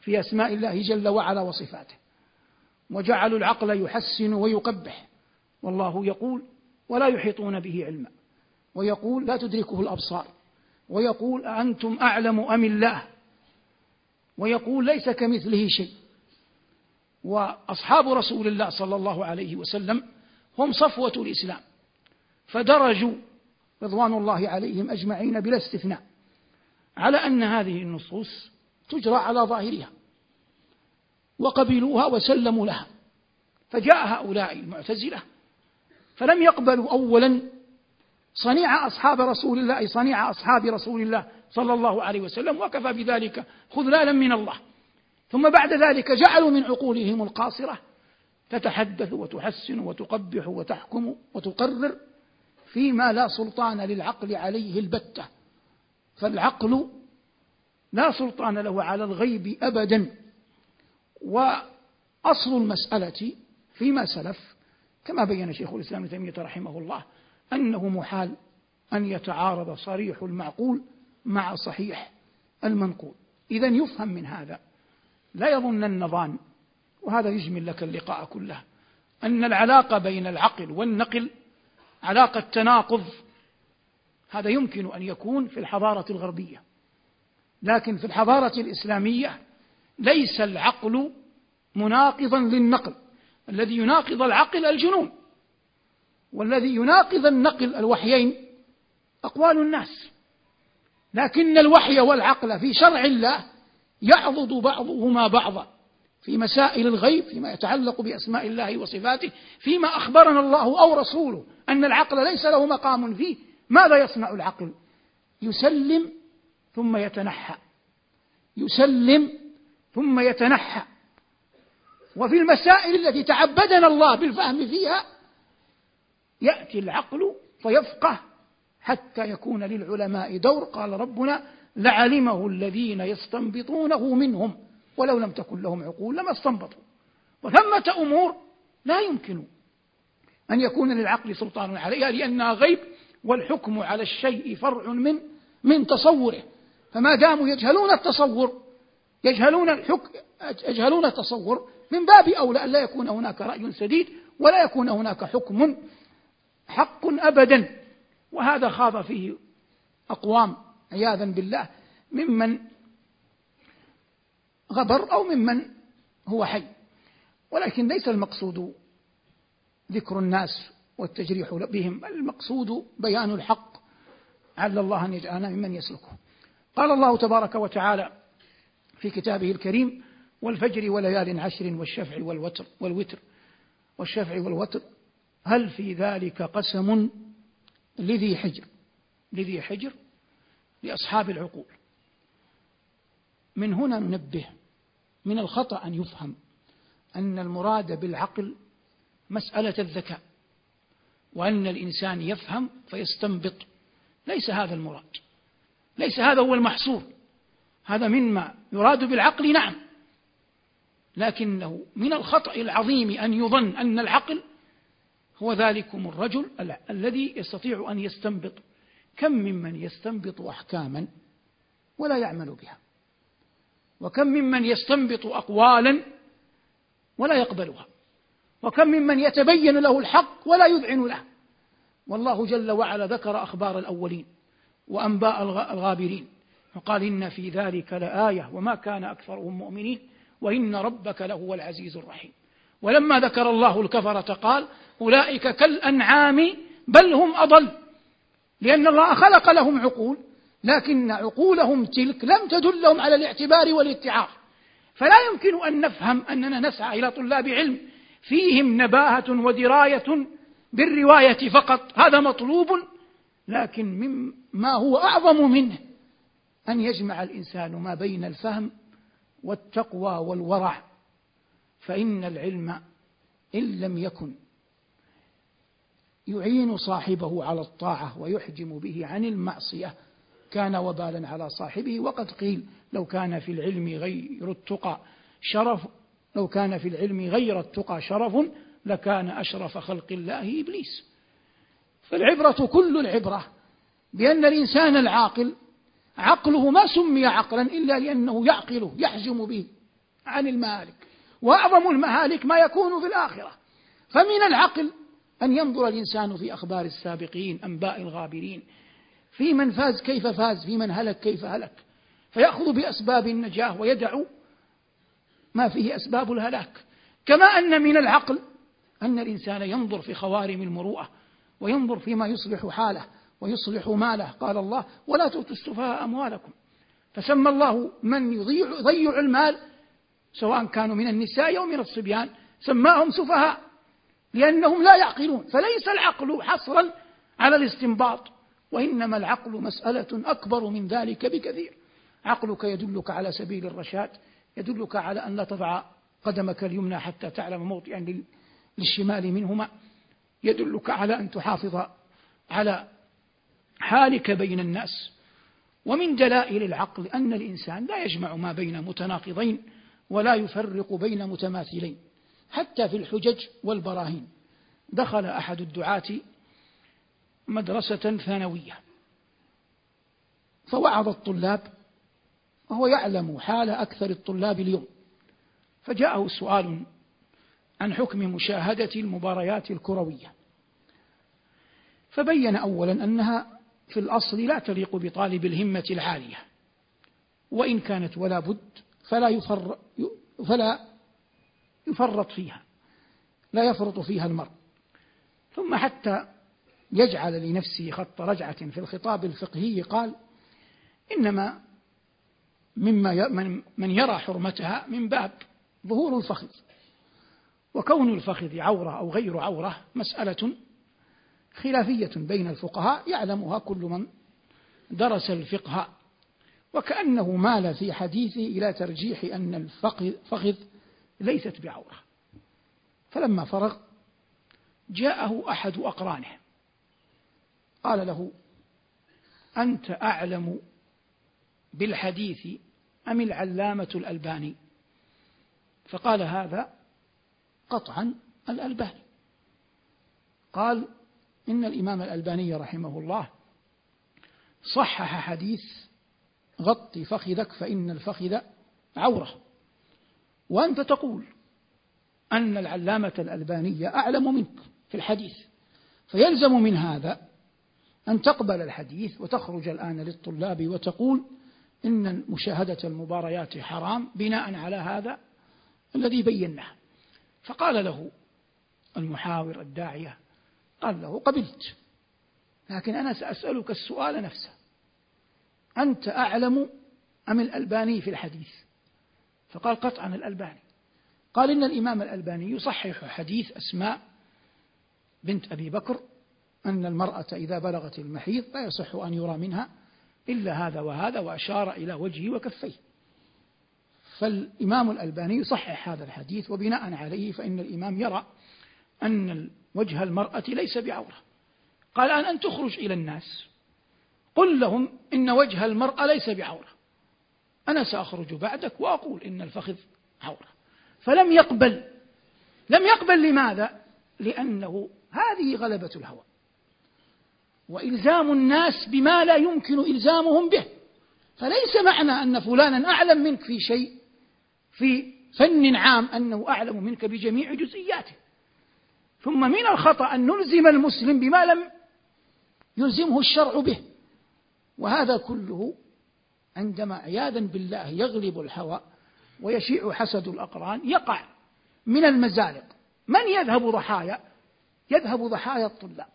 في أسماء الله جل وعلا وصفاته. وجعلوا العقل يحسن ويقبح. والله يقول ولا يحيطون به علما. ويقول لا تدركه الأبصار. ويقول أأنتم أعلم أم الله. ويقول ليس كمثله شيء. وأصحاب رسول الله صلى الله عليه وسلم هم صفوة الإسلام. فدرجوا رضوان الله عليهم أجمعين بلا استثناء. على أن هذه النصوص تجرى على ظاهرها. وقبلوها وسلموا لها. فجاء هؤلاء المعتزلة فلم يقبلوا أولا صنيع أصحاب رسول الله صنيع أصحاب رسول الله صلى الله عليه وسلم وكفى بذلك خذلالا من الله. ثم بعد ذلك جعلوا من عقولهم القاصرة تتحدث وتحسن وتقبح وتحكم وتقرر فيما لا سلطان للعقل عليه البتة. فالعقل لا سلطان له على الغيب أبدا. وأصل المسألة فيما سلف كما بين شيخ الإسلام ابن تيمية رحمه الله أنه محال أن يتعارض صريح المعقول مع صحيح المنقول. إذا يفهم من هذا. لا يظنن ظان وهذا يجمل لك اللقاء كله أن العلاقة بين العقل والنقل علاقة تناقض. هذا يمكن أن يكون في الحضارة الغربية لكن في الحضارة الإسلامية ليس العقل مناقضا للنقل. الذي يناقض العقل الجنون والذي يناقض النقل الوحيين أقوال الناس. لكن الوحي والعقل في شرع الله يعضد بعضهما بعضا في مسائل الغيب فيما يتعلق بأسماء الله وصفاته فيما أخبرنا الله أو رسوله أن العقل ليس له مقام فيه ماذا يصنع العقل؟ يسلم ثم يتنحى. يسلم ثم يتنحى. وفي المسائل التي تعبدنا الله بالفهم فيها يأتي العقل فيفقه حتى يكون للعلماء دور. قال ربنا لعلمه الذين يستنبطونه منهم ولو لم تكن لهم عقول لما استنبطوا. وثمة أمور لا يمكن أن يكون للعقل سلطان عليها لأنها غيب والحكم على الشيء فرع من من تصوره. فما داموا يجهلون التصور يجهلون الحكم يجهلون التصور. من باب أولى أن لا يكون هناك رأي سديد ولا يكون هناك حكم حق أبدا. وهذا خاض فيه أقوام عياذا بالله ممن غبر أو ممن هو حي. ولكن ليس المقصود ذكر الناس والتجريح بهم المقصود بيان الحق. عل الله أن يجعلنا ممن يسلكه. قال الله تبارك وتعالى في كتابه الكريم والفجر وليال عشر والشفع والوتر والوتر والشفع والوتر. هل في ذلك قسم لذي حجر؟ لذي حجر لأصحاب العقول. من هنا ننبه من الخطأ أن يفهم أن المراد بالعقل مسألة الذكاء وأن الإنسان يفهم فيستنبط. ليس هذا المراد. ليس هذا هو المحصور. هذا مما يراد بالعقل نعم. لكنه من الخطأ العظيم أن يظن أن العقل هو ذلكم الرجل الذي يستطيع أن يستنبط. كم ممن يستنبط أحكاما ولا يعمل بها؟ وكم ممن يستنبط أقوالا ولا يقبلها؟ وكم ممن يتبين له الحق ولا يذعن له؟ والله جل وعلا ذكر أخبار الأولين وأنباء الغابرين. وقال إن في ذلك لآية وما كان أكثرهم مؤمنين وإن ربك لهو العزيز الرحيم. ولما ذكر الله الكفرة قال أولئك كالأنعام بل هم أضل لأن الله خلق لهم عقول لكن عقولهم تلك لم تدلهم على الاعتبار والاتعاظ. فلا يمكن أن نفهم أننا نسعى إلى طلاب علم فيهم نباهة ودراية بالرواية فقط هذا مطلوب لكن مما هو أعظم منه أن يجمع الإنسان ما بين الفهم والتقوى والورع فإن العلم إن لم يكن يعين صاحبه على الطاعة ويحجم به عن المعصية كان وبالا على صاحبه. وقد قيل لو كان في العلم غير التقى شرف لو كان في العلم غير التقى شرف لكان أشرف خلق الله إبليس. فالعبرة كل العبرة بأن الإنسان العاقل عقله ما سمي عقلا إلا لأنه يعقله يحجم به عن المهالك. وأعظم المهالك ما يكون في الآخرة. فمن العقل أن ينظر الإنسان في أخبار السابقين أنباء الغابرين. في من فاز كيف فاز في من هلك كيف هلك. فيأخذ بأسباب النجاة ويدع ما فيه أسباب الهلاك. كما أن من العقل أن الإنسان ينظر في خوارم المروءة وينظر فيما يصلح حاله. ويصلح ماله قال الله ولا تؤتوا السفهاء أموالكم. فسمى الله من يضيع, يضيع المال سواء كانوا من النساء أو من الصبيان سماهم سفهاء لأنهم لا يعقلون. فليس العقل حصرا على الاستنباط وإنما العقل مسألة أكبر من ذلك بكثير. عقلك يدلك على سبيل الرشاد يدلك على أن لا تضع قدمك اليمنى حتى تعلم موطئا للشمال منهما. يدلك على أن تحافظ على حالك بين الناس. ومن دلائل العقل أن الإنسان لا يجمع ما بين متناقضين ولا يفرق بين متماثلين حتى في الحجج والبراهين. دخل أحد الدعاة مدرسة ثانوية فوعظ الطلاب وهو يعلم حال أكثر الطلاب اليوم. فجاءه سؤال عن حكم مشاهدة المباريات الكروية فبين أولا أنها في الأصل لا تليق بطالب الهمة العالية. وإن كانت ولا بد فلا يفر فلا يفرط فيها لا يفرط فيها المرء. ثم حتى يجعل لنفسه خط رجعة في الخطاب الفقهي قال إنما مما من يرى حرمتها من باب ظهور الفخذ. وكون الفخذ عورة أو غير عورة مسألة خلافية بين الفقهاء يعلمها كل من درس الفقه. وكأنه مال في حديثه إلى ترجيح أن الفخذ ليست بعورة. فلما فرغ جاءه أحد أقرانه. قال له أنت أعلم بالحديث أم العلامة الألباني؟ فقال هذا قطعا الألباني. قال إن الإمام الألباني رحمه الله صحح حديث غط فخذك فإن الفخذ عورة. وأنت تقول أن العلامة الألباني أعلم منك في الحديث فيلزم من هذا أن تقبل الحديث وتخرج الآن للطلاب وتقول إن مشاهدة المباريات حرام بناء على هذا الذي بيناه. فقال له المحاور الداعية قال له قبلت. لكن أنا سأسألك السؤال نفسه. أنت أعلم أم الألباني في الحديث؟ فقال قطعا الألباني. قال إن الإمام الألباني يصحح حديث أسماء بنت أبي بكر أن المرأة إذا بلغت المحيض لا يصح أن يرى منها إلا هذا وهذا وأشار إلى وجهه وكفيه. فالإمام الألباني يصحح هذا الحديث وبناء عليه فإن الإمام يرى أن وجه المرأة ليس بعورة. قال الآن أن تخرج إلى الناس. قل لهم إن وجه المرأة ليس بعورة. أنا سأخرج بعدك وأقول إن الفخذ عورة. فلم يقبل. لم يقبل لماذا؟ لأنه هذه غلبة الهوى. وإلزام الناس بما لا يمكن إلزامهم به. فليس معنى أن فلانا أعلم منك في شيء في فن عام أنه أعلم منك بجميع جزئياته. ثم من الخطأ أن نلزم المسلم بما لم يلزمه الشرع به. وهذا كله عندما عياذا بالله يغلب الهوى ويشيع حسد الأقران يقع من المزالق من يذهب ضحايا؟ يذهب ضحايا الطلاب.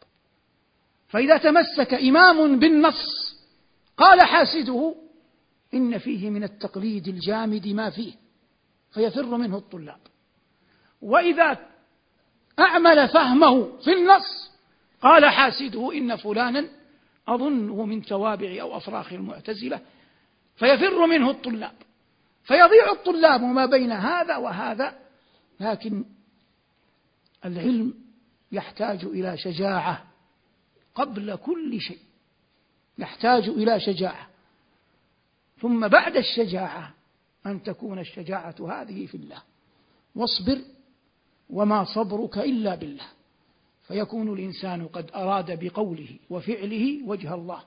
فإذا تمسك إمام بالنص قال حاسده إن فيه من التقليد الجامد ما فيه فيفر منه الطلاب. وإذا أعمل فهمه في النص. قال حاسده إن فلانا أظنه من توابع أو أفراخ المعتزلة فيفر منه الطلاب فيضيع الطلاب ما بين هذا وهذا لكن العلم يحتاج إلى شجاعة قبل كل شيء يحتاج إلى شجاعة. ثم بعد الشجاعة أن تكون الشجاعة هذه في الله. واصبر وما صبرك إلا بالله. فيكون الإنسان قد أراد بقوله وفعله وجه الله.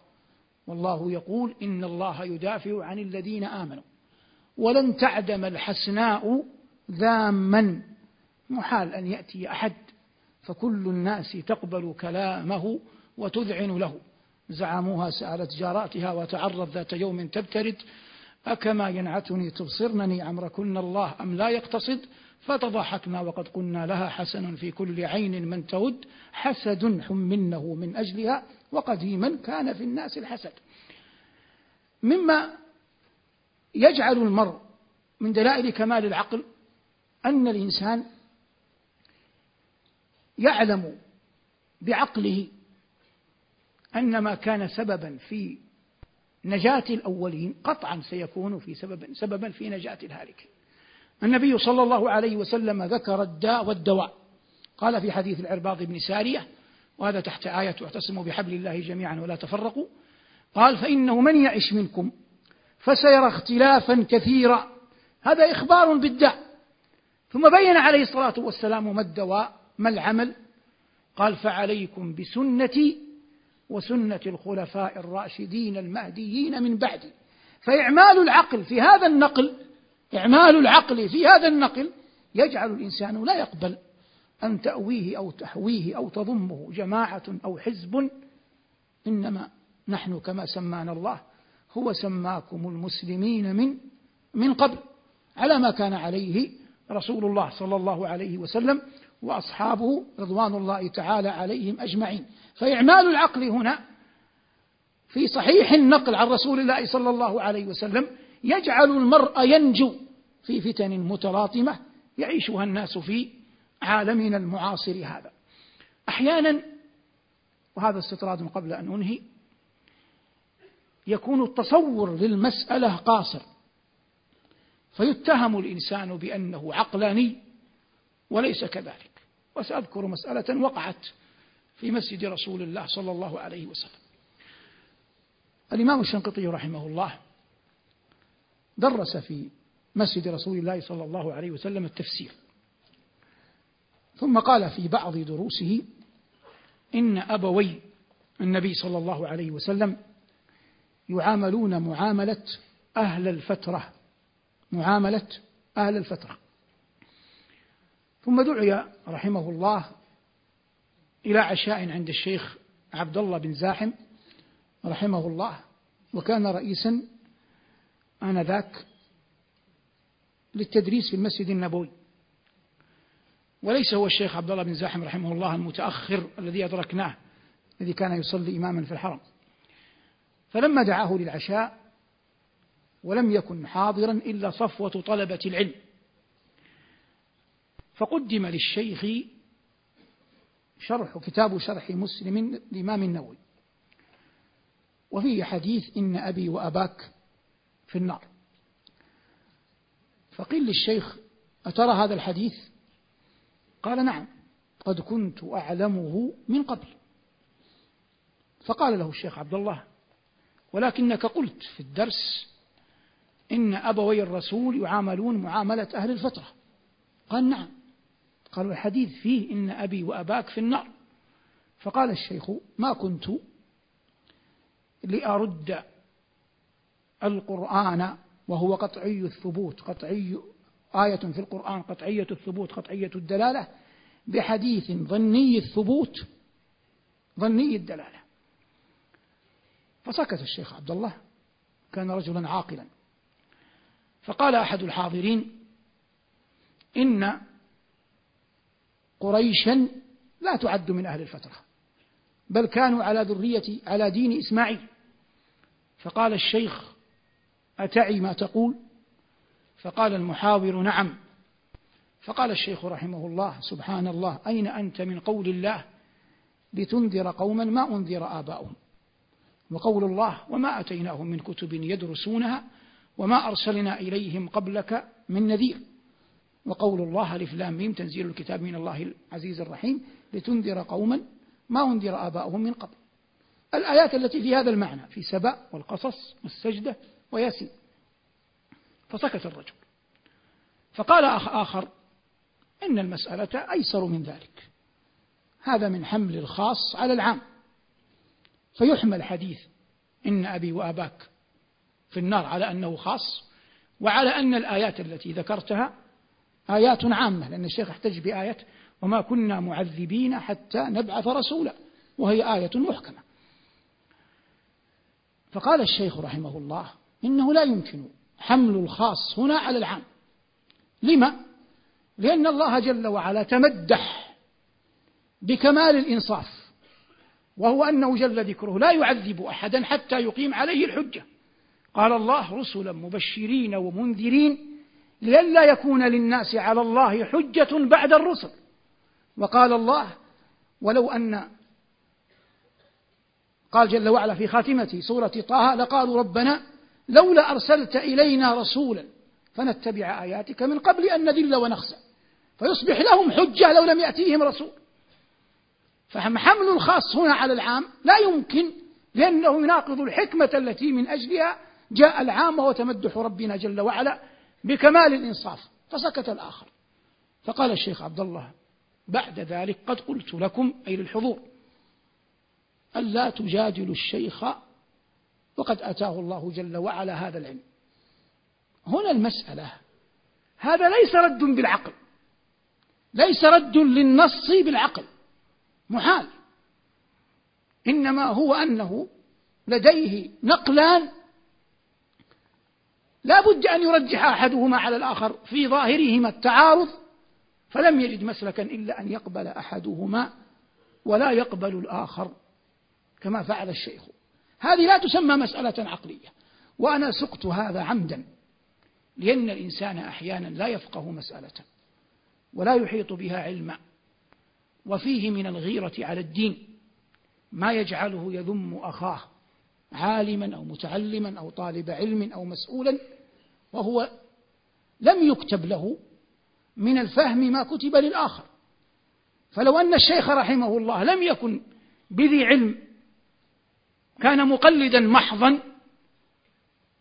والله يقول إن الله يدافع عن الذين آمنوا. ولن تعدم الحسناء ذاما. محال أن يأتي أحد. فكل الناس تقبل كلامه وتذعن له. زعموها سألت جاراتها وتعرض ذات يوم تبترد. أكما ينعتني تبصرنني عمركن الله أم لا يقتصد؟ فتضحكنا وقد قلنا لها حسن في كل عين من تود حسد حمنه من أجلها وقديما كان في الناس الحسد. مما يجعل المرء من دلائل كمال العقل أن الإنسان يعلم بعقله أن ما كان سببا في نجاة الأولين قطعا سيكون في سبب سببا في نجاة الهالكين النبي صلى الله عليه وسلم ذكر الداء والدواء. قال في حديث العرباض بن سارية وهذا تحت آية اعتصموا بحبل الله جميعا ولا تفرقوا. قال فإنه من يعش منكم؟ فسيرى اختلافا كثيرا. هذا إخبار بالداء. ثم بين عليه الصلاة والسلام ما الدواء ما العمل. قال فعليكم بسنتي وسنة الخلفاء الراشدين المهديين من بعدي. فإعمال العقل في هذا النقل إعمال العقل في هذا النقل يجعل الإنسان لا يقبل أن تأويه أو تحويه أو تضمه جماعة أو حزب. إنما نحن كما سمانا الله هو سماكم المسلمين من من قبل على ما كان عليه رسول الله صلى الله عليه وسلم وأصحابه رضوان الله تعالى عليهم أجمعين. فإعمال العقل هنا في صحيح النقل عن رسول الله صلى الله عليه وسلم يجعل المرء ينجو. في فتن متلاطمة يعيشها الناس في عالمنا المعاصر هذا. أحيانا وهذا استطراد قبل أن أنهي يكون التصور للمسألة قاصر. فيتهم الإنسان بأنه عقلاني وليس كذلك. وسأذكر مسألة وقعت في مسجد رسول الله صلى الله عليه وسلم. الإمام الشنقيطي رحمه الله درس في مسجد رسول الله صلى الله عليه وسلم التفسير. ثم قال في بعض دروسه إن أبوي النبي صلى الله عليه وسلم يعاملون معاملة أهل الفترة معاملة أهل الفترة. ثم دعي رحمه الله إلى عشاء عند الشيخ عبد الله بن زاحم رحمه الله وكان رئيسا آنذاك للتدريس في المسجد النبوي. وليس هو الشيخ عبد الله بن زاحم رحمه الله المتأخر الذي أدركناه الذي كان يصلي إماما في الحرم. فلما دعاه للعشاء ولم يكن حاضرا إلا صفوة طلبة العلم. فقدم للشيخ شرح كتاب شرح مسلم الإمام النووي. وفيه حديث إن أبي وأباك في النار. فقيل للشيخ أترى هذا الحديث؟ قال نعم قد كنت أعلمه من قبل. فقال له الشيخ عبد الله ولكنك قلت في الدرس إن أبوي الرسول يعاملون معاملة أهل الفترة قال نعم. قالوا الحديث فيه إن أبي وأباك في النار. فقال الشيخ ما كنت لأرد القرآن وهو قطعي الثبوت قطعي آية في القرآن قطعية الثبوت قطعية الدلالة بحديث ظني الثبوت ظني الدلالة. فسكت الشيخ عبد الله كان رجلا عاقلا. فقال أحد الحاضرين إن قريشا لا تعد من أهل الفترة بل كانوا على ذرية على دين إسماعيل. فقال الشيخ أتعي ما تقول؟ فقال المحاور نعم. فقال الشيخ رحمه الله سبحان الله أين أنت من قول الله لتنذر قوما ما أنذر آباؤهم؟ وقول الله وما أتيناهم من كتب يدرسونها وما أرسلنا إليهم قبلك من نذير. وقول الله ألف لام ميم تنزيل الكتاب من الله العزيز الرحيم لتنذر قوما ما أنذر آباؤهم من قبل. الآيات التي في هذا المعنى في سبأ والقصص والسجدة وياسين. فسكت الرجل. فقال أخ آخر إن المسألة أيسر من ذلك. هذا من حمل الخاص على العام. فيحمل حديث إن أبي وأباك في النار على أنه خاص وعلى أن الآيات التي ذكرتها آيات عامة لأن الشيخ احتج بآية وما كنا معذبين حتى نبعث رسولا وهي آية محكمة. فقال الشيخ رحمه الله إنه لا يمكن حمل الخاص هنا على العام. لما؟ لأن الله جل وعلا تمدح بكمال الإنصاف وهو أنه جل ذكره لا يعذب أحدا حتى يقيم عليه الحجة. قال الله رسلا مبشرين ومنذرين لئلا يكون للناس على الله حجة بعد الرسل. وقال الله ولو أن قال جل وعلا في خاتمة سورة طه لقالوا ربنا لولا أرسلت إلينا رسولا فنتبع آياتك من قبل أن نذل ونخزى. فيصبح لهم حجة لو لم يأتيهم رسول. فحمل الخاص هنا على العام. لا يمكن لأنه يناقض الحكمة التي من أجلها جاء العام وهو تمدح ربنا جل وعلا بكمال الإنصاف. فسكت الآخر. فقال الشيخ عبد الله بعد ذلك قد قلت لكم أي للحضور ألا تجادلوا الشيخ وقد أتاه الله جل وعلا هذا العلم. هنا المسألة هذا ليس رد بالعقل ليس رد للنص بالعقل محال. إنما هو أنه لديه نقلان لا بد أن يرجح أحدهما على الآخر في ظاهرهما التعارض فلم يجد مسلكا إلا أن يقبل أحدهما ولا يقبل الآخر كما فعل الشيخ. هذه لا تسمى مسألة عقلية وأنا سقت هذا عمدا لأن الإنسان أحيانا لا يفقه مسألة ولا يحيط بها علما وفيه من الغيرة على الدين ما يجعله يذم أخاه عالما أو متعلما أو طالب علم أو مسؤولا وهو لم يكتب له من الفهم ما كتب للآخر. فلو أن الشيخ رحمه الله لم يكن بذي علم كان مقلدا محضا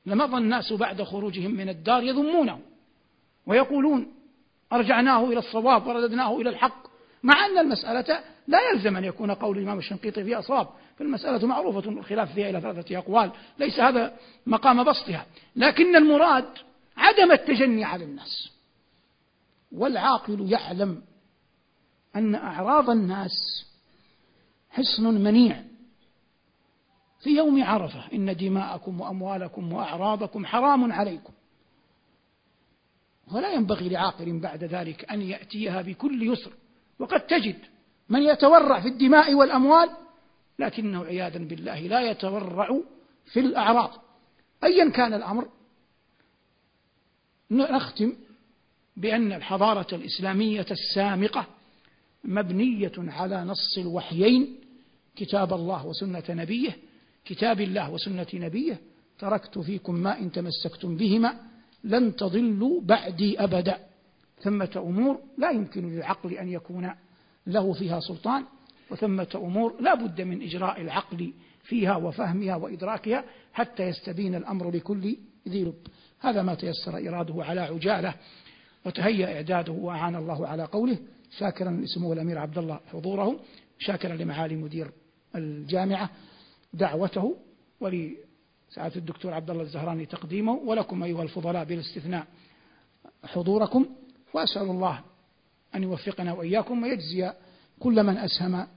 لمضى الناس بعد خروجهم من الدار يذمونه ويقولون أرجعناه إلى الصواب ورددناه إلى الحق. مع أن المسألة لا يلزم أن يكون قول الإمام الشنقيطي فيها صواب فالمسألة معروفة الخلاف فيها إلى ثلاثة أقوال ليس هذا مقام بسطها. لكن المراد عدم التجني على الناس. والعاقل يعلم أن أعراض الناس حصن منيع. في يوم عرفة. إن دماءكم وأموالكم وأعراضكم حرام عليكم. ولا ينبغي لعاقل بعد ذلك أن يأتيها بكل يسر. وقد تجد من يتورع في الدماء والأموال لكنه عياذا بالله لا يتورع في الأعراض. أيا كان الأمر نختم بأن الحضارة الإسلامية السامقة مبنية على نص الوحيين كتاب الله وسنة نبيه كتاب الله وسنة نبيه تركت فيكم ما إن تمسكتم بهما لن تضلوا بعدي أبدا. ثمة أمور لا يمكن للعقل أن يكون له فيها سلطان وثمة أمور لا بد من إجراء العقل فيها وفهمها وإدراكها حتى يستبين الأمر لكل ذي لب. هذا ما تيسر إراده على عجالة وتهيأ إعداده وأعان الله على قوله شاكرا لسمو الأمير عبد الله حضوره شاكرا لمعالي مدير الجامعة دعوته ولسعادة الدكتور عبد الله الزهراني تقديمه ولكم أيها الفضلاء بالاستثناء حضوركم وأسأل الله أن يوفقنا وإياكم ويجزي كل من أسهم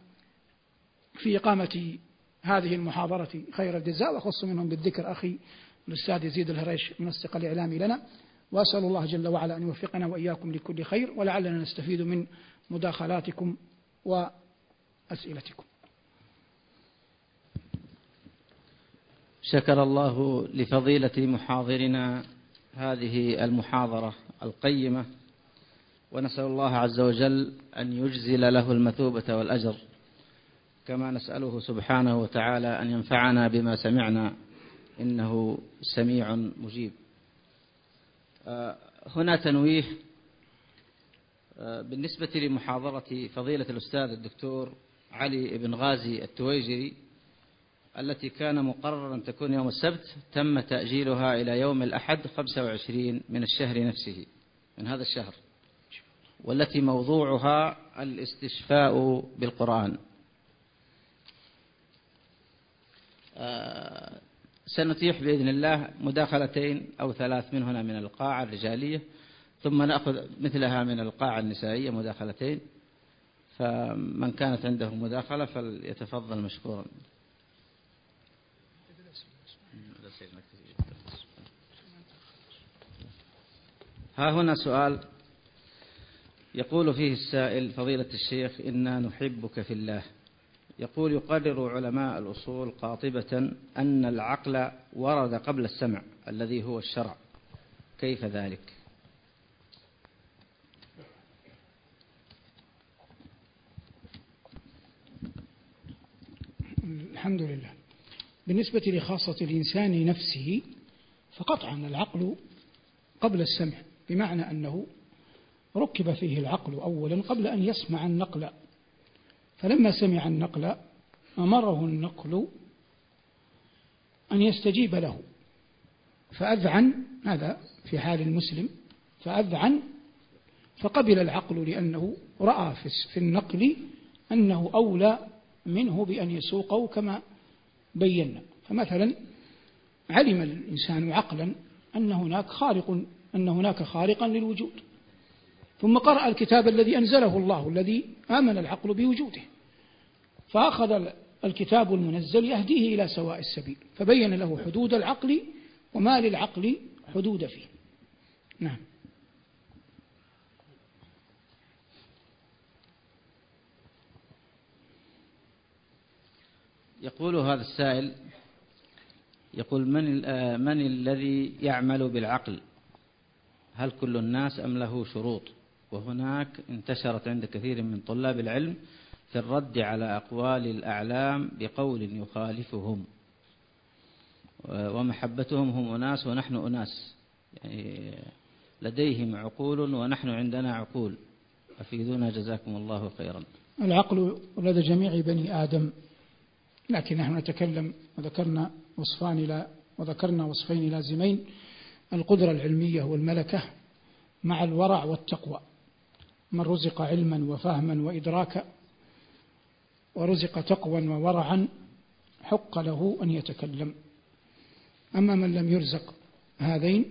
في إقامة هذه المحاضرة خير الجزاء وأخص منهم بالذكر أخي الأستاذ يزيد الهريش من الثقل الإعلامي لنا. وأسأل الله جل وعلا أن يوفقنا وإياكم لكل خير ولعلنا نستفيد من مداخلاتكم وأسئلتكم. شكر الله لفضيلة محاضرنا هذه المحاضرة القيمة ونسأل الله عز وجل أن يجزل له المثوبة والأجر كما نسأله سبحانه وتعالى أن ينفعنا بما سمعنا إنه سميع مجيب. آه، هنا تنويه آه، بالنسبة لمحاضرة فضيلة الأستاذ الدكتور علي بن غازي التويجري التي كان مقررا أن تكون يوم السبت تم تأجيلها إلى يوم الأحد 25 من الشهر نفسه من هذا الشهر. والتي موضوعها الاستشفاء بالقرآن. آه، سنتيح بإذن الله مداخلتين أو ثلاث من هنا من القاعة الرجالية ثم نأخذ مثلها من القاعة النسائية مداخلتين. فمن كانت عنده مداخلة فليتفضل مشكورا. ها هنا سؤال يقول فيه السائل فضيلة الشيخ إنا نحبك في الله. يقول يقرر علماء الأصول قاطبة أن العقل ورد قبل السمع الذي هو الشرع. كيف ذلك؟ الحمد لله. بالنسبة لخاصة الإنسان نفسه فقطعا العقل قبل السمع. بمعنى أنه ركب فيه العقل أولا قبل أن يسمع النقل. فلما سمع النقل أمره النقل أن يستجيب له. فأذعن هذا في حال المسلم فأذعن فقبل العقل لأنه رأى في النقل أنه أولى منه بأن يسوقه كما بينا. فمثلا علم الإنسان عقلا أن هناك خارق أن هناك خارقا للوجود. ثم قرأ الكتاب الذي أنزله الله الذي آمن العقل بوجوده. فأخذ الكتاب المنزل يهديه إلى سواء السبيل فبين له حدود العقل وما للعقل حدود فيه. نعم. يقول هذا السائل يقول من آه، من الذي يعمل بالعقل؟ هل كل الناس أم له شروط؟ وهناك انتشرت عند كثير من طلاب العلم في الرد على أقوال الأعلام بقول يخالفهم. ومحبتهم هم أناس ونحن أناس. يعني لديهم عقول ونحن عندنا عقول. أفيدونا جزاكم الله خيرا. العقل لدى جميع بني آدم لكن نحن نتكلم وذكرنا وصفان لا وذكرنا وصفين لازمين. القدرة العلمية والملكة مع الورع والتقوى من رزق علما وفهما وإدراكا ورزق تقوى وورعا حق له أن يتكلم أما من لم يرزق هذين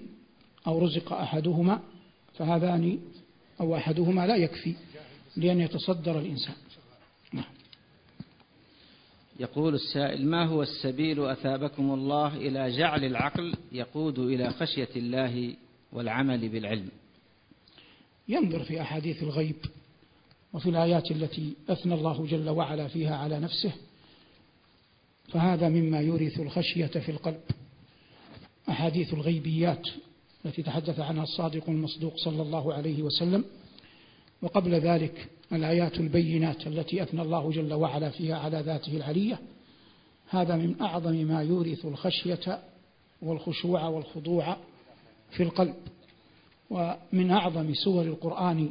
أو رزق أحدهما فهذان أو أحدهما لا يكفي لأن يتصدر الإنسان. يقول السائل ما هو السبيل أثابكم الله إلى جعل العقل يقود إلى خشية الله والعمل بالعلم؟ ينظر في أحاديث الغيب وفي الآيات التي أثنى الله جل وعلا فيها على نفسه فهذا مما يورث الخشية في القلب. أحاديث الغيبيات التي تحدث عنها الصادق المصدوق صلى الله عليه وسلم وقبل ذلك الآيات البينات التي أثنى الله جل وعلا فيها على ذاته العلية هذا من أعظم ما يورث الخشية والخشوع والخضوع في القلب. ومن أعظم سور القرآن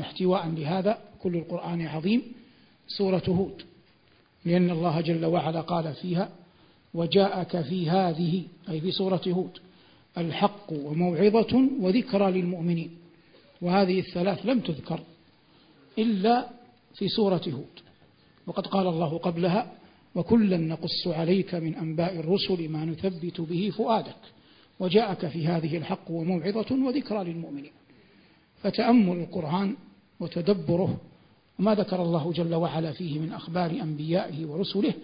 احتواء لهذا كل القرآن عظيم سورة هود. لأن الله جل وعلا قال فيها وجاءك في هذه أي في سورة هود الحق وموعظة وذكرى للمؤمنين. وهذه الثلاث لم تذكر إلا في سورة هود. وقد قال الله قبلها وكلا نقص عليك من أنباء الرسل ما نثبت به فؤادك وجاءك في هذه الحق وموعظة وذكرى للمؤمنين. فتأمل القرآن وتدبره وما ذكر الله جل وعلا فيه من أخبار أنبيائه ورسله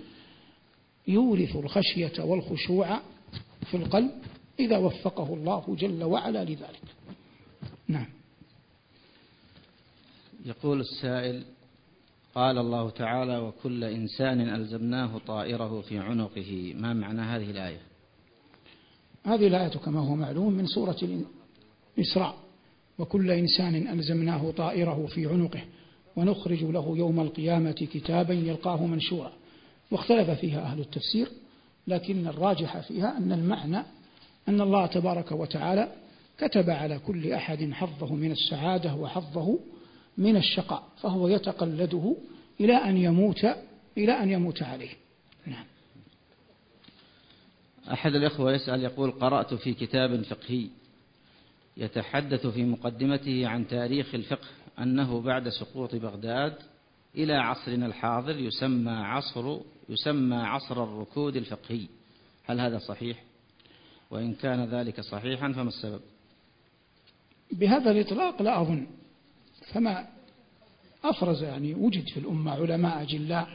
يورث الخشية والخشوع في القلب إذا وفقه الله جل وعلا لذلك. نعم. يقول السائل قال الله تعالى وكل إنسان ألزمناه طائره في عنقه. ما معنى هذه الآية؟ هذه الآية كما هو معلوم من سورة الإسراء وكل إنسان ألزمناه طائره في عنقه ونخرج له يوم القيامة كتابا يلقاه منشورا. واختلف فيها أهل التفسير لكن الراجح فيها أن المعنى أن الله تبارك وتعالى كتب على كل أحد حظه من السعادة وحظه من الشقاء فهو يتقلده إلى أن يموت إلى أن يموت عليه نعم أحد الإخوة يسأل يقول قرأت في كتاب فقهي يتحدث في مقدمته عن تاريخ الفقه أنه بعد سقوط بغداد إلى عصرنا الحاضر يسمى عصر يسمى عصر الركود الفقهي هل هذا صحيح؟ وإن كان ذلك صحيحا فما السبب؟ بهذا الإطلاق لا أظن فما أفرز يعني وجد في الأمة علماء أجلاء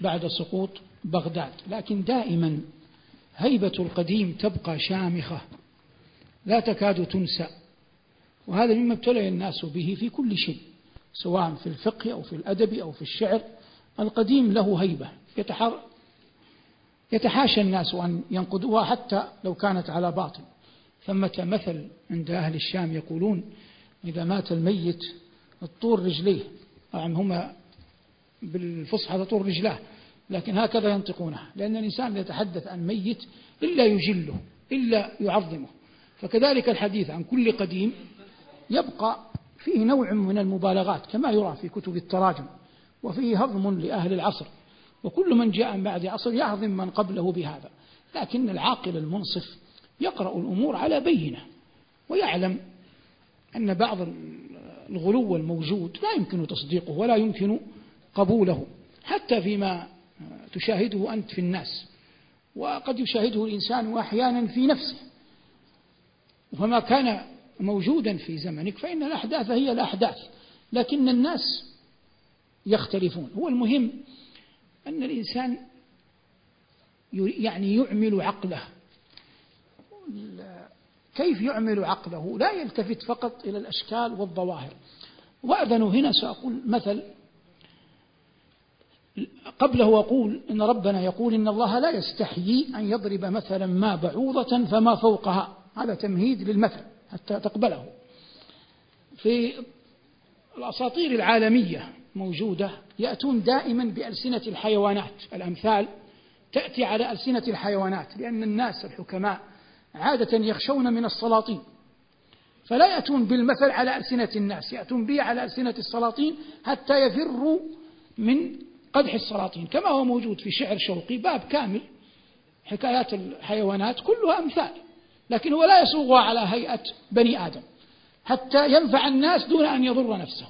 بعد سقوط بغداد لكن دائما هيبة القديم تبقى شامخة لا تكاد تنسى وهذا مما ابتلي الناس به في كل شيء سواء في الفقه أو في الأدب أو في الشعر القديم له هيبة يتحاشى الناس أن ينقدوها حتى لو كانت على باطل. ثمة مثل عند أهل الشام يقولون إذا مات الميت الطور رجليه. طبعا هم بالفصحى تطور رجلاه. لكن هكذا ينطقونها لأن الإنسان يتحدث عن ميت إلا يجله إلا يعظمه. فكذلك الحديث عن كل قديم يبقى فيه نوع من المبالغات كما يرى في كتب التراجم وفيه هضم لأهل العصر. وكل من جاء بعد عصر يهضم من قبله بهذا. لكن العاقل المنصف يقرأ الأمور على بينة ويعلم أن بعض الغلو الموجود لا يمكن تصديقه ولا يمكن قبوله حتى فيما تشاهده أنت في الناس. وقد يشاهده الإنسان أحيانا في نفسه. فما كان موجودا في زمنك فإن الأحداث هي الأحداث لكن الناس يختلفون. هو المهم أن الإنسان يعني يعمل عقله. كيف يعمل عقله؟ لا يلتفت فقط إلى الأشكال والظواهر. وأذن هنا سأقول مثل قبله أقول إن ربنا يقول إن الله لا يستحيي أن يضرب مثلا ما بعوضة فما فوقها. هذا تمهيد للمثل حتى تقبله. في الأساطير العالمية موجودة يأتون دائما بألسنة الحيوانات. الأمثال تأتي على ألسنة الحيوانات لأن الناس الحكماء عادة يخشون من السلاطين. فلا يأتون بالمثل على ألسنة الناس يأتون به على ألسنة السلاطين حتى يفروا من قدح السلاطين. كما هو موجود في شعر شوقي باب كامل حكايات الحيوانات كلها أمثال لكن هو لا يسوغها على هيئة بني آدم حتى ينفع الناس دون أن يضر نفسه.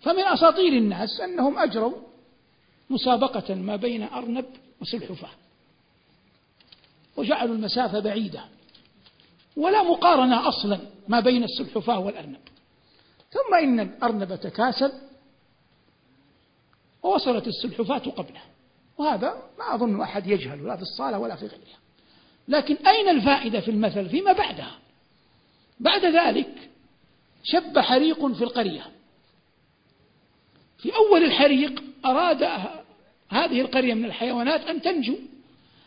فمن أساطير الناس أنهم أجروا مسابقة ما بين أرنب وسلحفاة وجعلوا المسافة بعيدة. ولا مقارنة أصلا ما بين السلحفاة والأرنب. ثم إن الأرنب تكاسل ووصلت السلحفاة قبله. وهذا ما أظن أحد يجهل لا في الصالة ولا في غيرها. لكن أين الفائدة في المثل؟ فيما بعدها. بعد ذلك شب حريق في القرية. في أول الحريق أراد هذه القرية من الحيوانات أن تنجو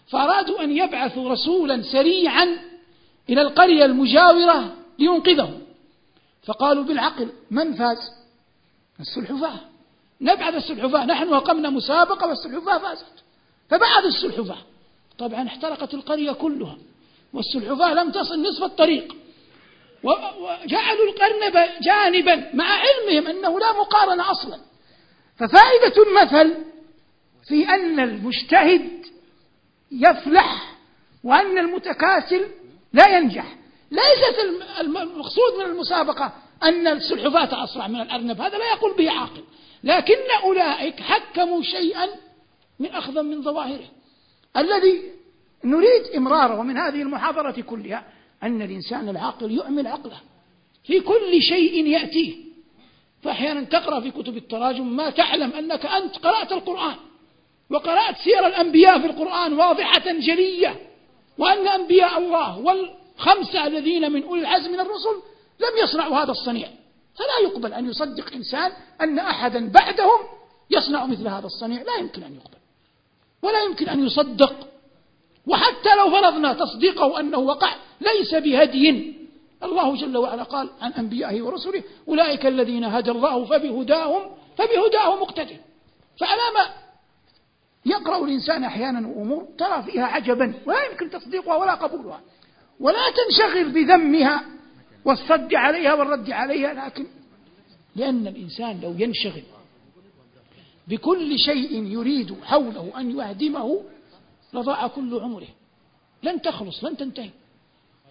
فأرادوا أن يبعثوا رسولا سريعا إلى القرية المجاورة لينقذهم فقالوا بالعقل من فاز؟ السلحفاة. نبعث السلحفاة. نحن أقمنا مسابقة والسلحفاة فازت. فبعث السلحفاة. طبعا احترقت القرية كلها والسلحفاة لم تصل نصف الطريق. وجعلوا القرنب جانبا مع علمهم أنه لا مقارنة أصلا. ففائدة المثل في أن المجتهد يفلح وأن المتكاسل لا ينجح. ليست المقصود من المسابقة أن السلحفاة أسرع من الأرنب هذا لا يقول به عاقل. لكن أولئك حكموا شيئا من أخذا من ظواهره. الذي نريد إمراره ومن هذه المحاضرة كلها أن الإنسان العاقل يعمل عقله. في كل شيء يأتيه. فأحيانا تقرأ في كتب التراجم ما تعلم أنك أنت قرأت القرآن وقرأت سير الأنبياء في القرآن واضحة جلية. وأن أنبياء الله والخمسة الذين من أولي العزم من الرسل لم يصنعوا هذا الصنيع. فلا يقبل أن يصدق إنسان أن أحدا بعدهم يصنع مثل هذا الصنيع. لا يمكن أن يقبل. ولا يمكن أن يصدق. وحتى لو فرضنا تصديقه أنه وقع ليس بهدي. الله جل وعلا قال عن أنبيائه ورسله أولئك الذين هدى الله فبهداهم فبهداه مقتدي فعلى يقرأ الإنسان أحيانا أمور ترى فيها عجبا ولا يمكن تصديقها ولا قبولها. ولا تنشغل بذمها والصد عليها والرد عليها لكن لأن الإنسان لو ينشغل بكل شيء يريد حوله أن يهدمه لضاع كل عمره. لن تخلص لن تنتهي.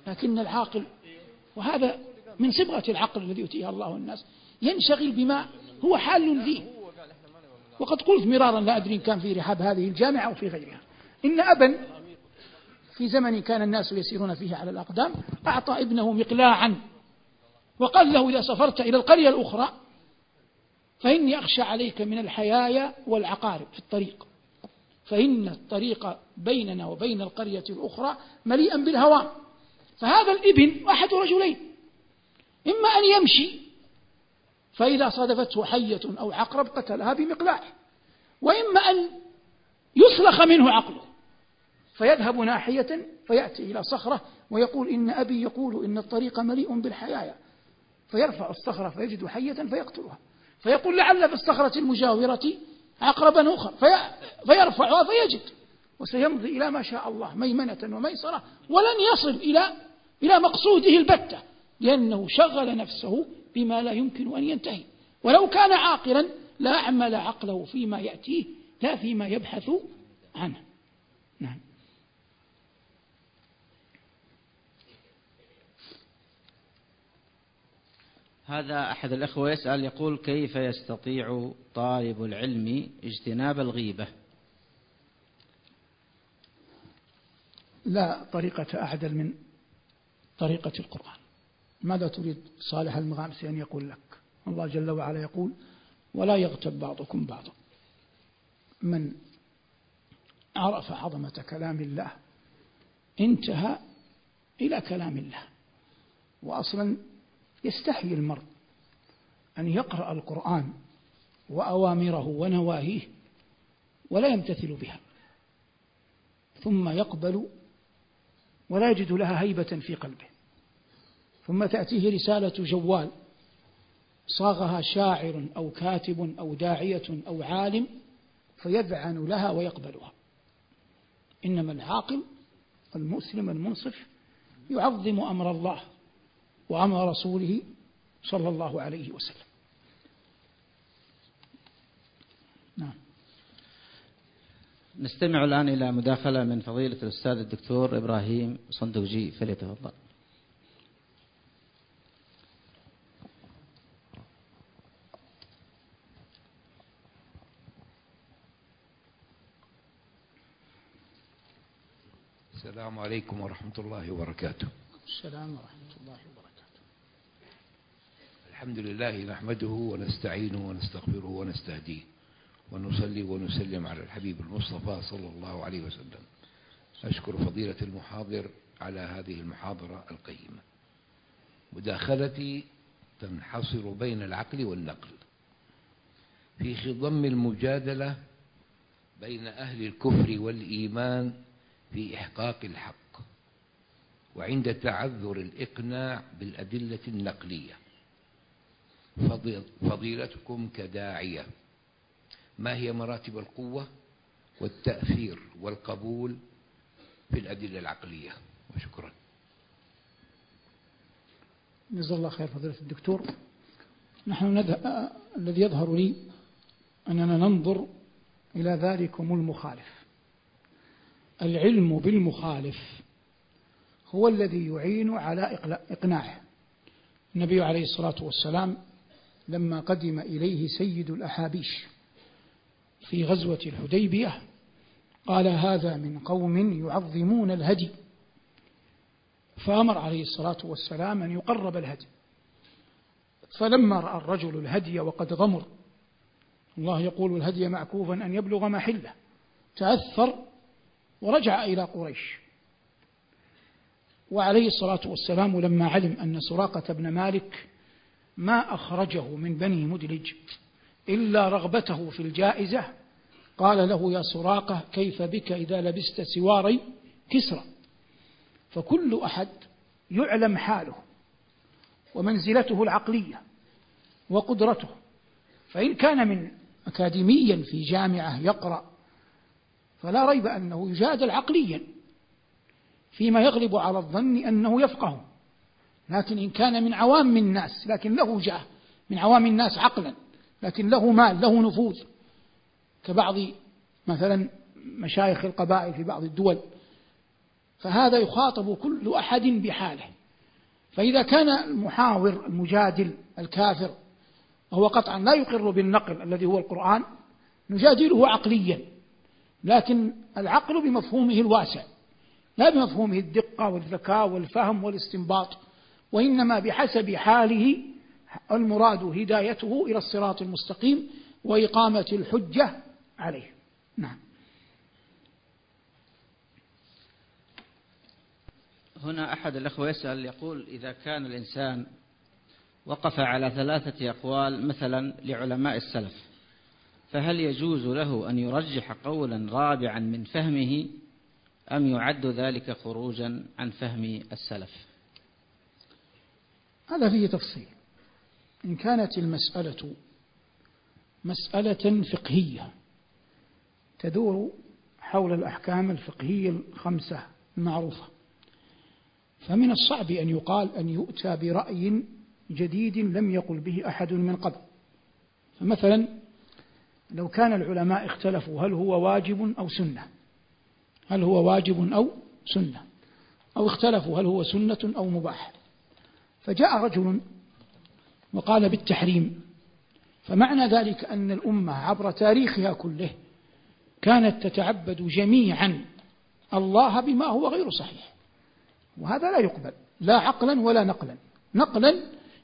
لكن العاقل وهذا من صبغة العقل الذي يؤتيها الله الناس ينشغل بما هو حال فيه. وقد قلت مرارا لا أدري إن كان في رحاب هذه الجامعة أو في غيرها. إن أبا في زمن كان الناس يسيرون فيه على الأقدام أعطى ابنه مقلاعا وقال له إذا سافرت إلى القرية الأخرى فإني أخشى عليك من الحيايا والعقارب في الطريق. فإن الطريق بيننا وبين القرية الأخرى مليئا بالهوام فهذا الابن أحد رجلين إما أن يمشي فإذا صادفته حية أو عقرب قتلها بمقلاع وإما أن يسلخ منه عقله. فيذهب ناحية فيأتي إلى صخرة ويقول إن أبي يقول إن الطريق مليء بالحيايا فيرفع الصخرة فيجد حية فيقتلها. فيقول لعل في الصخرة المجاورة عقربا أخر. في فيرفعها فيجد. وسيمضي إلى ما شاء الله ميمنة وميسرة ولن يصل إلى إلى مقصوده البتة لأنه شغل نفسه بما لا يمكن أن ينتهي. ولو كان عاقلا لأعمل عقله فيما يأتيه لا فيما يبحث عنه. نعم. هذا أحد الأخوة يسأل يقول كيف يستطيع طالب العلم اجتناب الغيبة؟ لا طريقة أعدل من طريقة القرآن. ماذا تريد صالح المغامسي أن يقول لك؟ الله جل وعلا يقول ولا يغتب بعضكم بعضا. من عرف عظمة كلام الله انتهى إلى كلام الله وأصلا يستحي المرء أن يقرأ القرآن وأوامره ونواهيه ولا يمتثل بها ثم يقبل ولا يجد لها هيبة في قلبه. ثم تأتيه رسالة جوال صاغها شاعر أو كاتب أو داعية أو عالم فيذعن لها ويقبلها. إنما العاقل المسلم المنصف يعظم أمر الله وأمر رسوله صلى الله عليه وسلم. نعم. نستمع الآن إلى مداخلة من فضيلة الأستاذ الدكتور إبراهيم صندوقجي فليتفضل. السلام عليكم ورحمة الله وبركاته. السلام ورحمة الله وبركاته. الحمد لله نحمده ونستعينه ونستغفره ونستهديه ونصلي ونسلم على الحبيب المصطفى صلى الله عليه وسلم. أشكر فضيلة المحاضر على هذه المحاضرة القيمة. مداخلتي تنحصر بين العقل والنقل. في خضم المجادلة بين أهل الكفر والإيمان في إحقاق الحق وعند تعذر الإقناع بالأدلة النقلية. فضيلتكم كداعية ما هي مراتب القوة والتأثير والقبول في الأدلة العقلية؟ وشكرا. جزا الله خير فضيلة الدكتور. نحن الذي يظهر لي أننا ننظر إلى ذلكم المخالف. العلم بالمخالف هو الذي يعين على إقناعه. النبي عليه الصلاة والسلام لما قدم إليه سيد الأحابيش في غزوة الحديبية قال هذا من قوم يعظمون الهدي. فأمر عليه الصلاة والسلام أن يقرب الهدي. فلما رأى الرجل الهدي وقد غمر الله يقول الهدي معكوفا أن يبلغ محله تأثر ورجع إلى قريش. وعليه الصلاة والسلام لما علم أن سراقة بن مالك ما أخرجه من بني مدلج إلا رغبته في الجائزة قال له يا سراقة كيف بك إذا لبست سواري كسرى؟ فكل أحد يعلم حاله ومنزلته العقلية وقدرته. فإن كان من أكاديميا في جامعة يقرأ فلا ريب أنه يجادل عقليا فيما يغلب على الظن أنه يفقه. لكن إن كان من عوام الناس لكن له جاه من عوام الناس عقلا لكن له مال له نفوذ. كبعض مثلا مشايخ القبائل في بعض الدول فهذا يخاطب كل أحد بحاله. فإذا كان المحاور المجادل الكافر وهو قطعا لا يقر بالنقل الذي هو القرآن نجادله عقليا. لكن العقل بمفهومه الواسع لا بمفهومه الدقة والذكاء والفهم والاستنباط وإنما بحسب حاله المراد هدايته إلى الصراط المستقيم وإقامة الحجة عليه. نعم. هنا أحد الأخوة يسأل يقول إذا كان الإنسان وقف على ثلاثة أقوال مثلا لعلماء السلف فهل يجوز له أن يرجح قولا رابعا من فهمه أم يعد ذلك خروجا عن فهم السلف؟ هذا فيه تفصيل. إن كانت المسألة مسألة فقهية تدور حول الأحكام الفقهية الخمسة المعروفة. فمن الصعب أن يقال أن يؤتى برأي جديد لم يقل به أحد من قبل. فمثلا لو كان العلماء اختلفوا هل هو واجب أو سنة. هل هو واجب أو سنة. أو اختلفوا هل هو سنة أو مباح. فجاء رجل وقال بالتحريم فمعنى ذلك أن الأمة عبر تاريخها كله كانت تتعبد جميعا الله بما هو غير صحيح. وهذا لا يقبل لا عقلا ولا نقلا. نقلا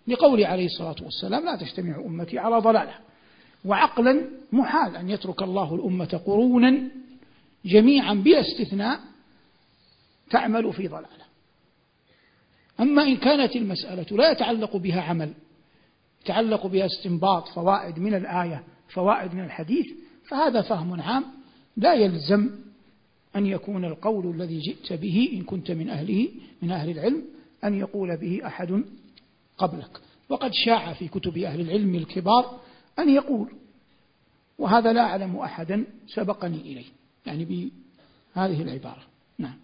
لقول عليه الصلاة والسلام لا تجتمع أمتي على ضلالة. وعقلا محال أن يترك الله الأمة قرونا جميعا بلا استثناء تعمل في ضلالة. أما إن كانت المسألة لا يتعلق بها عمل يتعلق بها استنباط فوائد من الآية فوائد من الحديث فهذا فهم عام. لا يلزم أن يكون القول الذي جئت به إن كنت من أهله من أهل العلم أن يقول به أحد قبلك. وقد شاع في كتب أهل العلم الكبار أن يقول وهذا لا أعلم أحدا سبقني إليه يعني بهذه العبارة. نعم.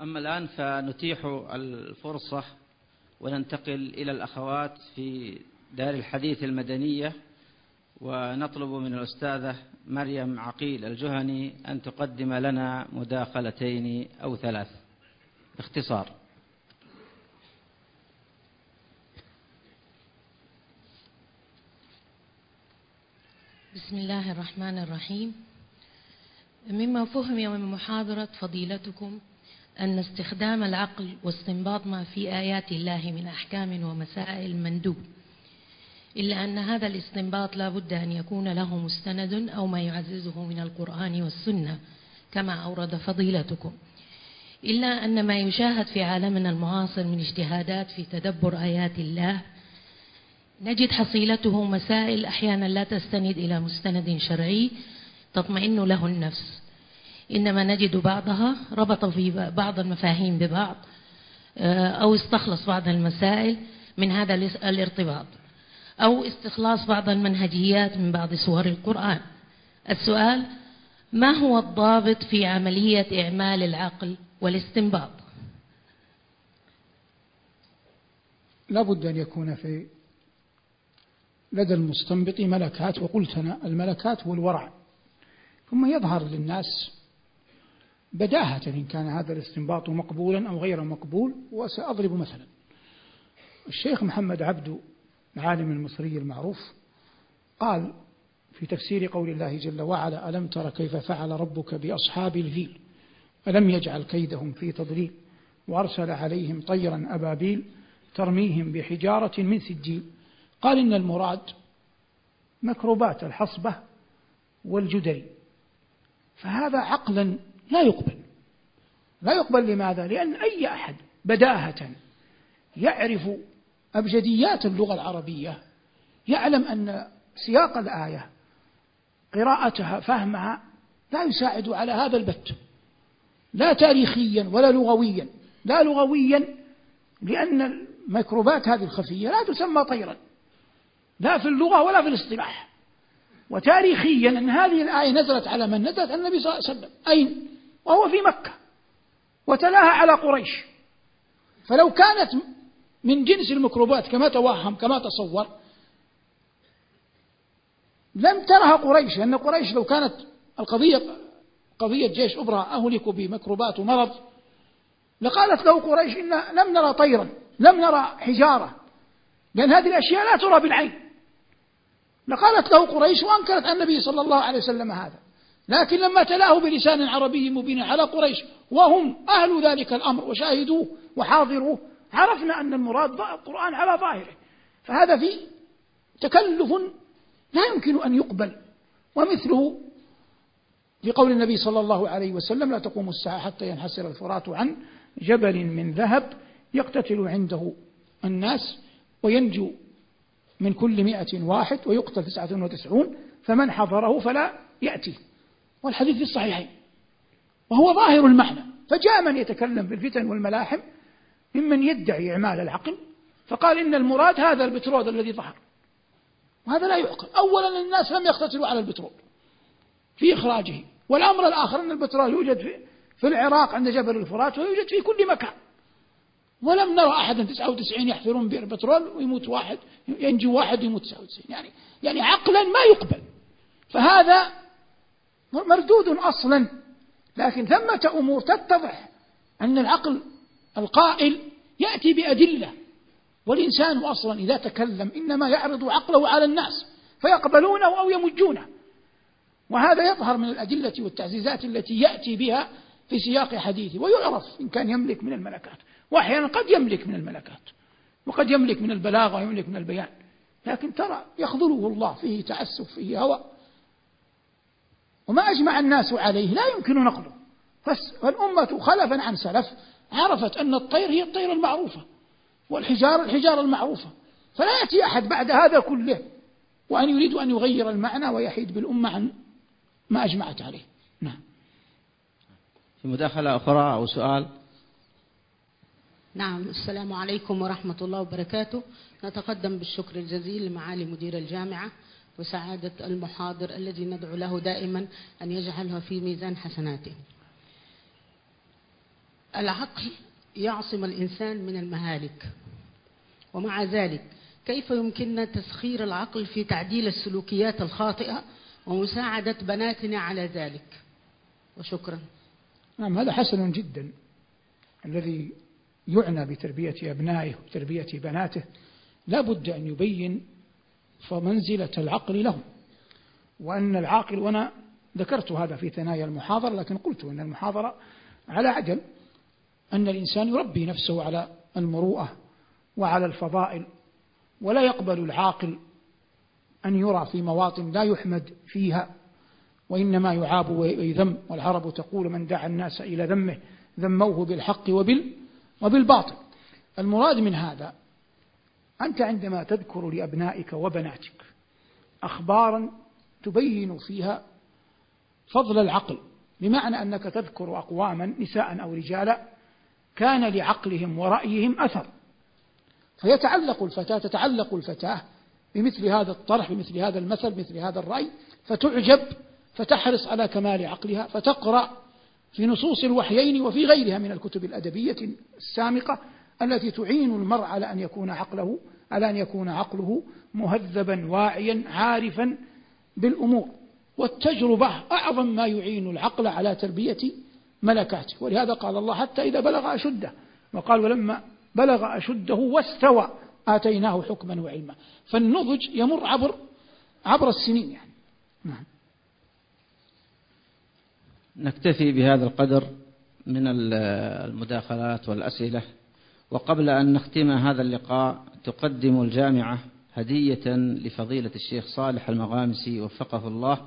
أما الآن فنتيح الفرصة وننتقل إلى الأخوات في دار الحديث المدنية ونطلب من الأستاذة مريم عقيل الجهني أن تقدم لنا مداخلتين أو ثلاث. باختصار. بسم الله الرحمن الرحيم مما فهم من محاضرة فضيلتكم أن استخدام العقل واستنباط ما في آيات الله من أحكام ومسائل مندوب. إلا أن هذا الاستنباط لا بد أن يكون له مستند أو ما يعززه من القرآن والسنة كما أورد فضيلتكم. إلا أن ما يشاهد في عالمنا المعاصر من اجتهادات في تدبر آيات الله نجد حصيلته مسائل أحيانا لا تستند إلى مستند شرعي تطمئن له النفس. إنما نجد بعضها ربط في بعض المفاهيم ببعض آه، أو استخلص بعض المسائل من هذا الارتباط أو استخلاص بعض المنهجيات من بعض سور القرآن. السؤال ما هو الضابط في عملية إعمال العقل والاستنباط؟ لا بد أن يكون في لدى المستنبط ملكات وقلت أنا الملكات والورع. ثم يظهر للناس بداهة إن كان هذا الاستنباط مقبولا أو غير مقبول وسأضرب مثلا. الشيخ محمد عبد العالم المصري المعروف قال في تفسير قول الله جل وعلا ألم تر كيف فعل ربك بأصحاب الفيل؟ ألم يجعل كيدهم في تضليل؟ وأرسل عليهم طيرا أبابيل ترميهم بحجارة من سجيل. قال إن المراد مكروبات الحصبة والجدري. فهذا عقلا لا يقبل. لا يقبل لماذا؟ لأن أي أحد بداهة يعرف أبجديات اللغة العربية يعلم أن سياق الآية قراءتها فهمها لا يساعد على هذا البت. لا تاريخيا ولا لغويا. لا لغويا لأن الميكروبات هذه الخفية لا تسمى طيرا. لا في اللغة ولا في الاصطلاح. وتاريخيا أن هذه الآية نزلت على من؟ نزلت على النبي صلى الله عليه وسلم. أين؟ وهو في مكة. وتلاها على قريش. فلو كانت من جنس الميكروبات كما توهم كما تصور لم ترها قريش لأن قريش لو كانت القضية قضية جيش أبرى أهلكوا بميكروبات ومرض لقالت له قريش إن لم نرى طيرا لم نرى حجارة. لأن هذه الأشياء لا ترى بالعين. لقالت له قريش وأنكرت عن النبي صلى الله عليه وسلم هذا. لكن لما تلاه بلسان عربي مبين على قريش وهم أهل ذلك الأمر وشاهدوه وحاضروه عرفنا أن المراد القرآن على ظاهره. فهذا في تكلف لا يمكن أن يقبل. ومثله في قول النبي صلى الله عليه وسلم لا تقوم الساعة حتى ينحسر الفرات عن جبل من ذهب يقتتل عنده الناس وينجو من كل مئة واحد ويقتل تسعة وتسعون فمن حضره فلا يأتي. والحديث في الصحيحين. وهو ظاهر المعنى. فجاء من يتكلم بالفتن والملاحم ممن يدعي إعمال العقل فقال إن المراد هذا البترول الذي ظهر. وهذا لا يعقل. أولا الناس لم يقتتلوا على البترول في إخراجه. والأمر الآخر أن البترول يوجد في, في العراق عند جبل الفرات ويوجد في كل مكان. ولم نرى أحدا 99 يحفرون بئر بترول ويموت واحد ينجو واحد ويموت 99 يعني يعني عقلا ما يقبل. فهذا مردود أصلا. لكن ثمة أمور تتضح أن العقل القائل يأتي بأدلة. والإنسان أصلا إذا تكلم إنما يعرض عقله على الناس فيقبلونه أو يمجونه. وهذا يظهر من الأدلة والتعزيزات التي يأتي بها في سياق حديثه ويعرف إن كان يملك من الملكات. وأحيانا قد يملك من الملكات وقد يملك من البلاغة ويملك من البيان. لكن ترى يخذله الله فيه تعسف فيه هوى. وما أجمع الناس عليه لا يمكن نقله. فالأمة خلفا عن سلف عرفت أن الطير هي الطير المعروفة والحجار الحجارة المعروفة. فلا يأتي أحد بعد هذا كله وأن يريد أن يغير المعنى ويحيد بالأمة عن ما أجمعت عليه. نعم. في مداخلة أخرى أو سؤال؟ نعم السلام عليكم ورحمة الله وبركاته. نتقدم بالشكر الجزيل لمعالي مدير الجامعة وسعادة المحاضر الذي ندعو له دائما أن يجعلها في ميزان حسناته. العقل يعصم الإنسان من المهالك ومع ذلك كيف يمكننا تسخير العقل في تعديل السلوكيات الخاطئة ومساعدة بناتنا على ذلك؟ وشكرا. نعم هذا حسن جدا الذي يعنى بتربية أبنائه وتربية بناته لا بد أن يبين فمنزلة العقل لهم. وأن العاقل وأنا ذكرت هذا في ثنايا المحاضرة لكن قلت أن المحاضرة على عجل أن الإنسان يربي نفسه على المروءة وعلى الفضائل ولا يقبل العاقل أن يرى في مواطن لا يحمد فيها وإنما يعاب ويذم. والعرب تقول من دعا الناس إلى ذمه ذموه بالحق وبال وبالباطل. المراد من هذا أنت عندما تذكر لأبنائك وبناتك أخبارا تبين فيها فضل العقل بمعنى أنك تذكر أقواما نساء أو رجالا كان لعقلهم ورأيهم أثر. فيتعلق الفتاة تتعلق الفتاة بمثل هذا الطرح بمثل هذا المثل بمثل هذا الرأي فتعجب فتحرص على كمال عقلها فتقرأ في نصوص الوحيين وفي غيرها من الكتب الأدبية السامقة التي تعين المرء على أن يكون عقله على أن يكون عقله مهذبا واعيا عارفا بالأمور. والتجربة أعظم ما يعين العقل على تربية ملكاته. ولهذا قال الله حتى إذا بلغ أشده. وقال ولما بلغ أشده واستوى آتيناه حكما وعلما. فالنضج يمر عبر عبر السنين يعني. نعم. نكتفي بهذا القدر من المداخلات والأسئلة. وقبل أن نختم هذا اللقاء تقدم الجامعة هدية لفضيلة الشيخ صالح المغامسي وفقه الله.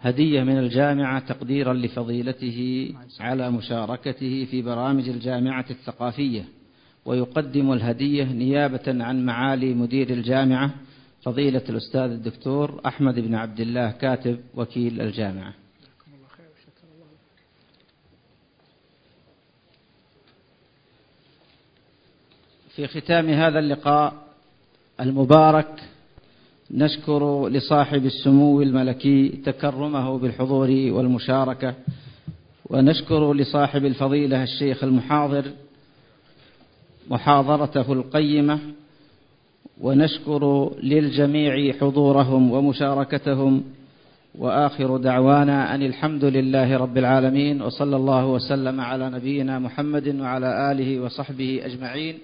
هدية من الجامعة تقديرا لفضيلته على مشاركته في برامج الجامعة الثقافية. ويقدم الهدية نيابة عن معالي مدير الجامعة فضيلة الأستاذ الدكتور أحمد بن عبد الله كاتب وكيل الجامعة. في ختام هذا اللقاء المبارك نشكر لصاحب السمو الملكي تكرمه بالحضور والمشاركة ونشكر لصاحب الفضيلة الشيخ المحاضر محاضرته القيمة ونشكر للجميع حضورهم ومشاركتهم وآخر دعوانا أن الحمد لله رب العالمين وصلى الله وسلم على نبينا محمد وعلى آله وصحبه أجمعين.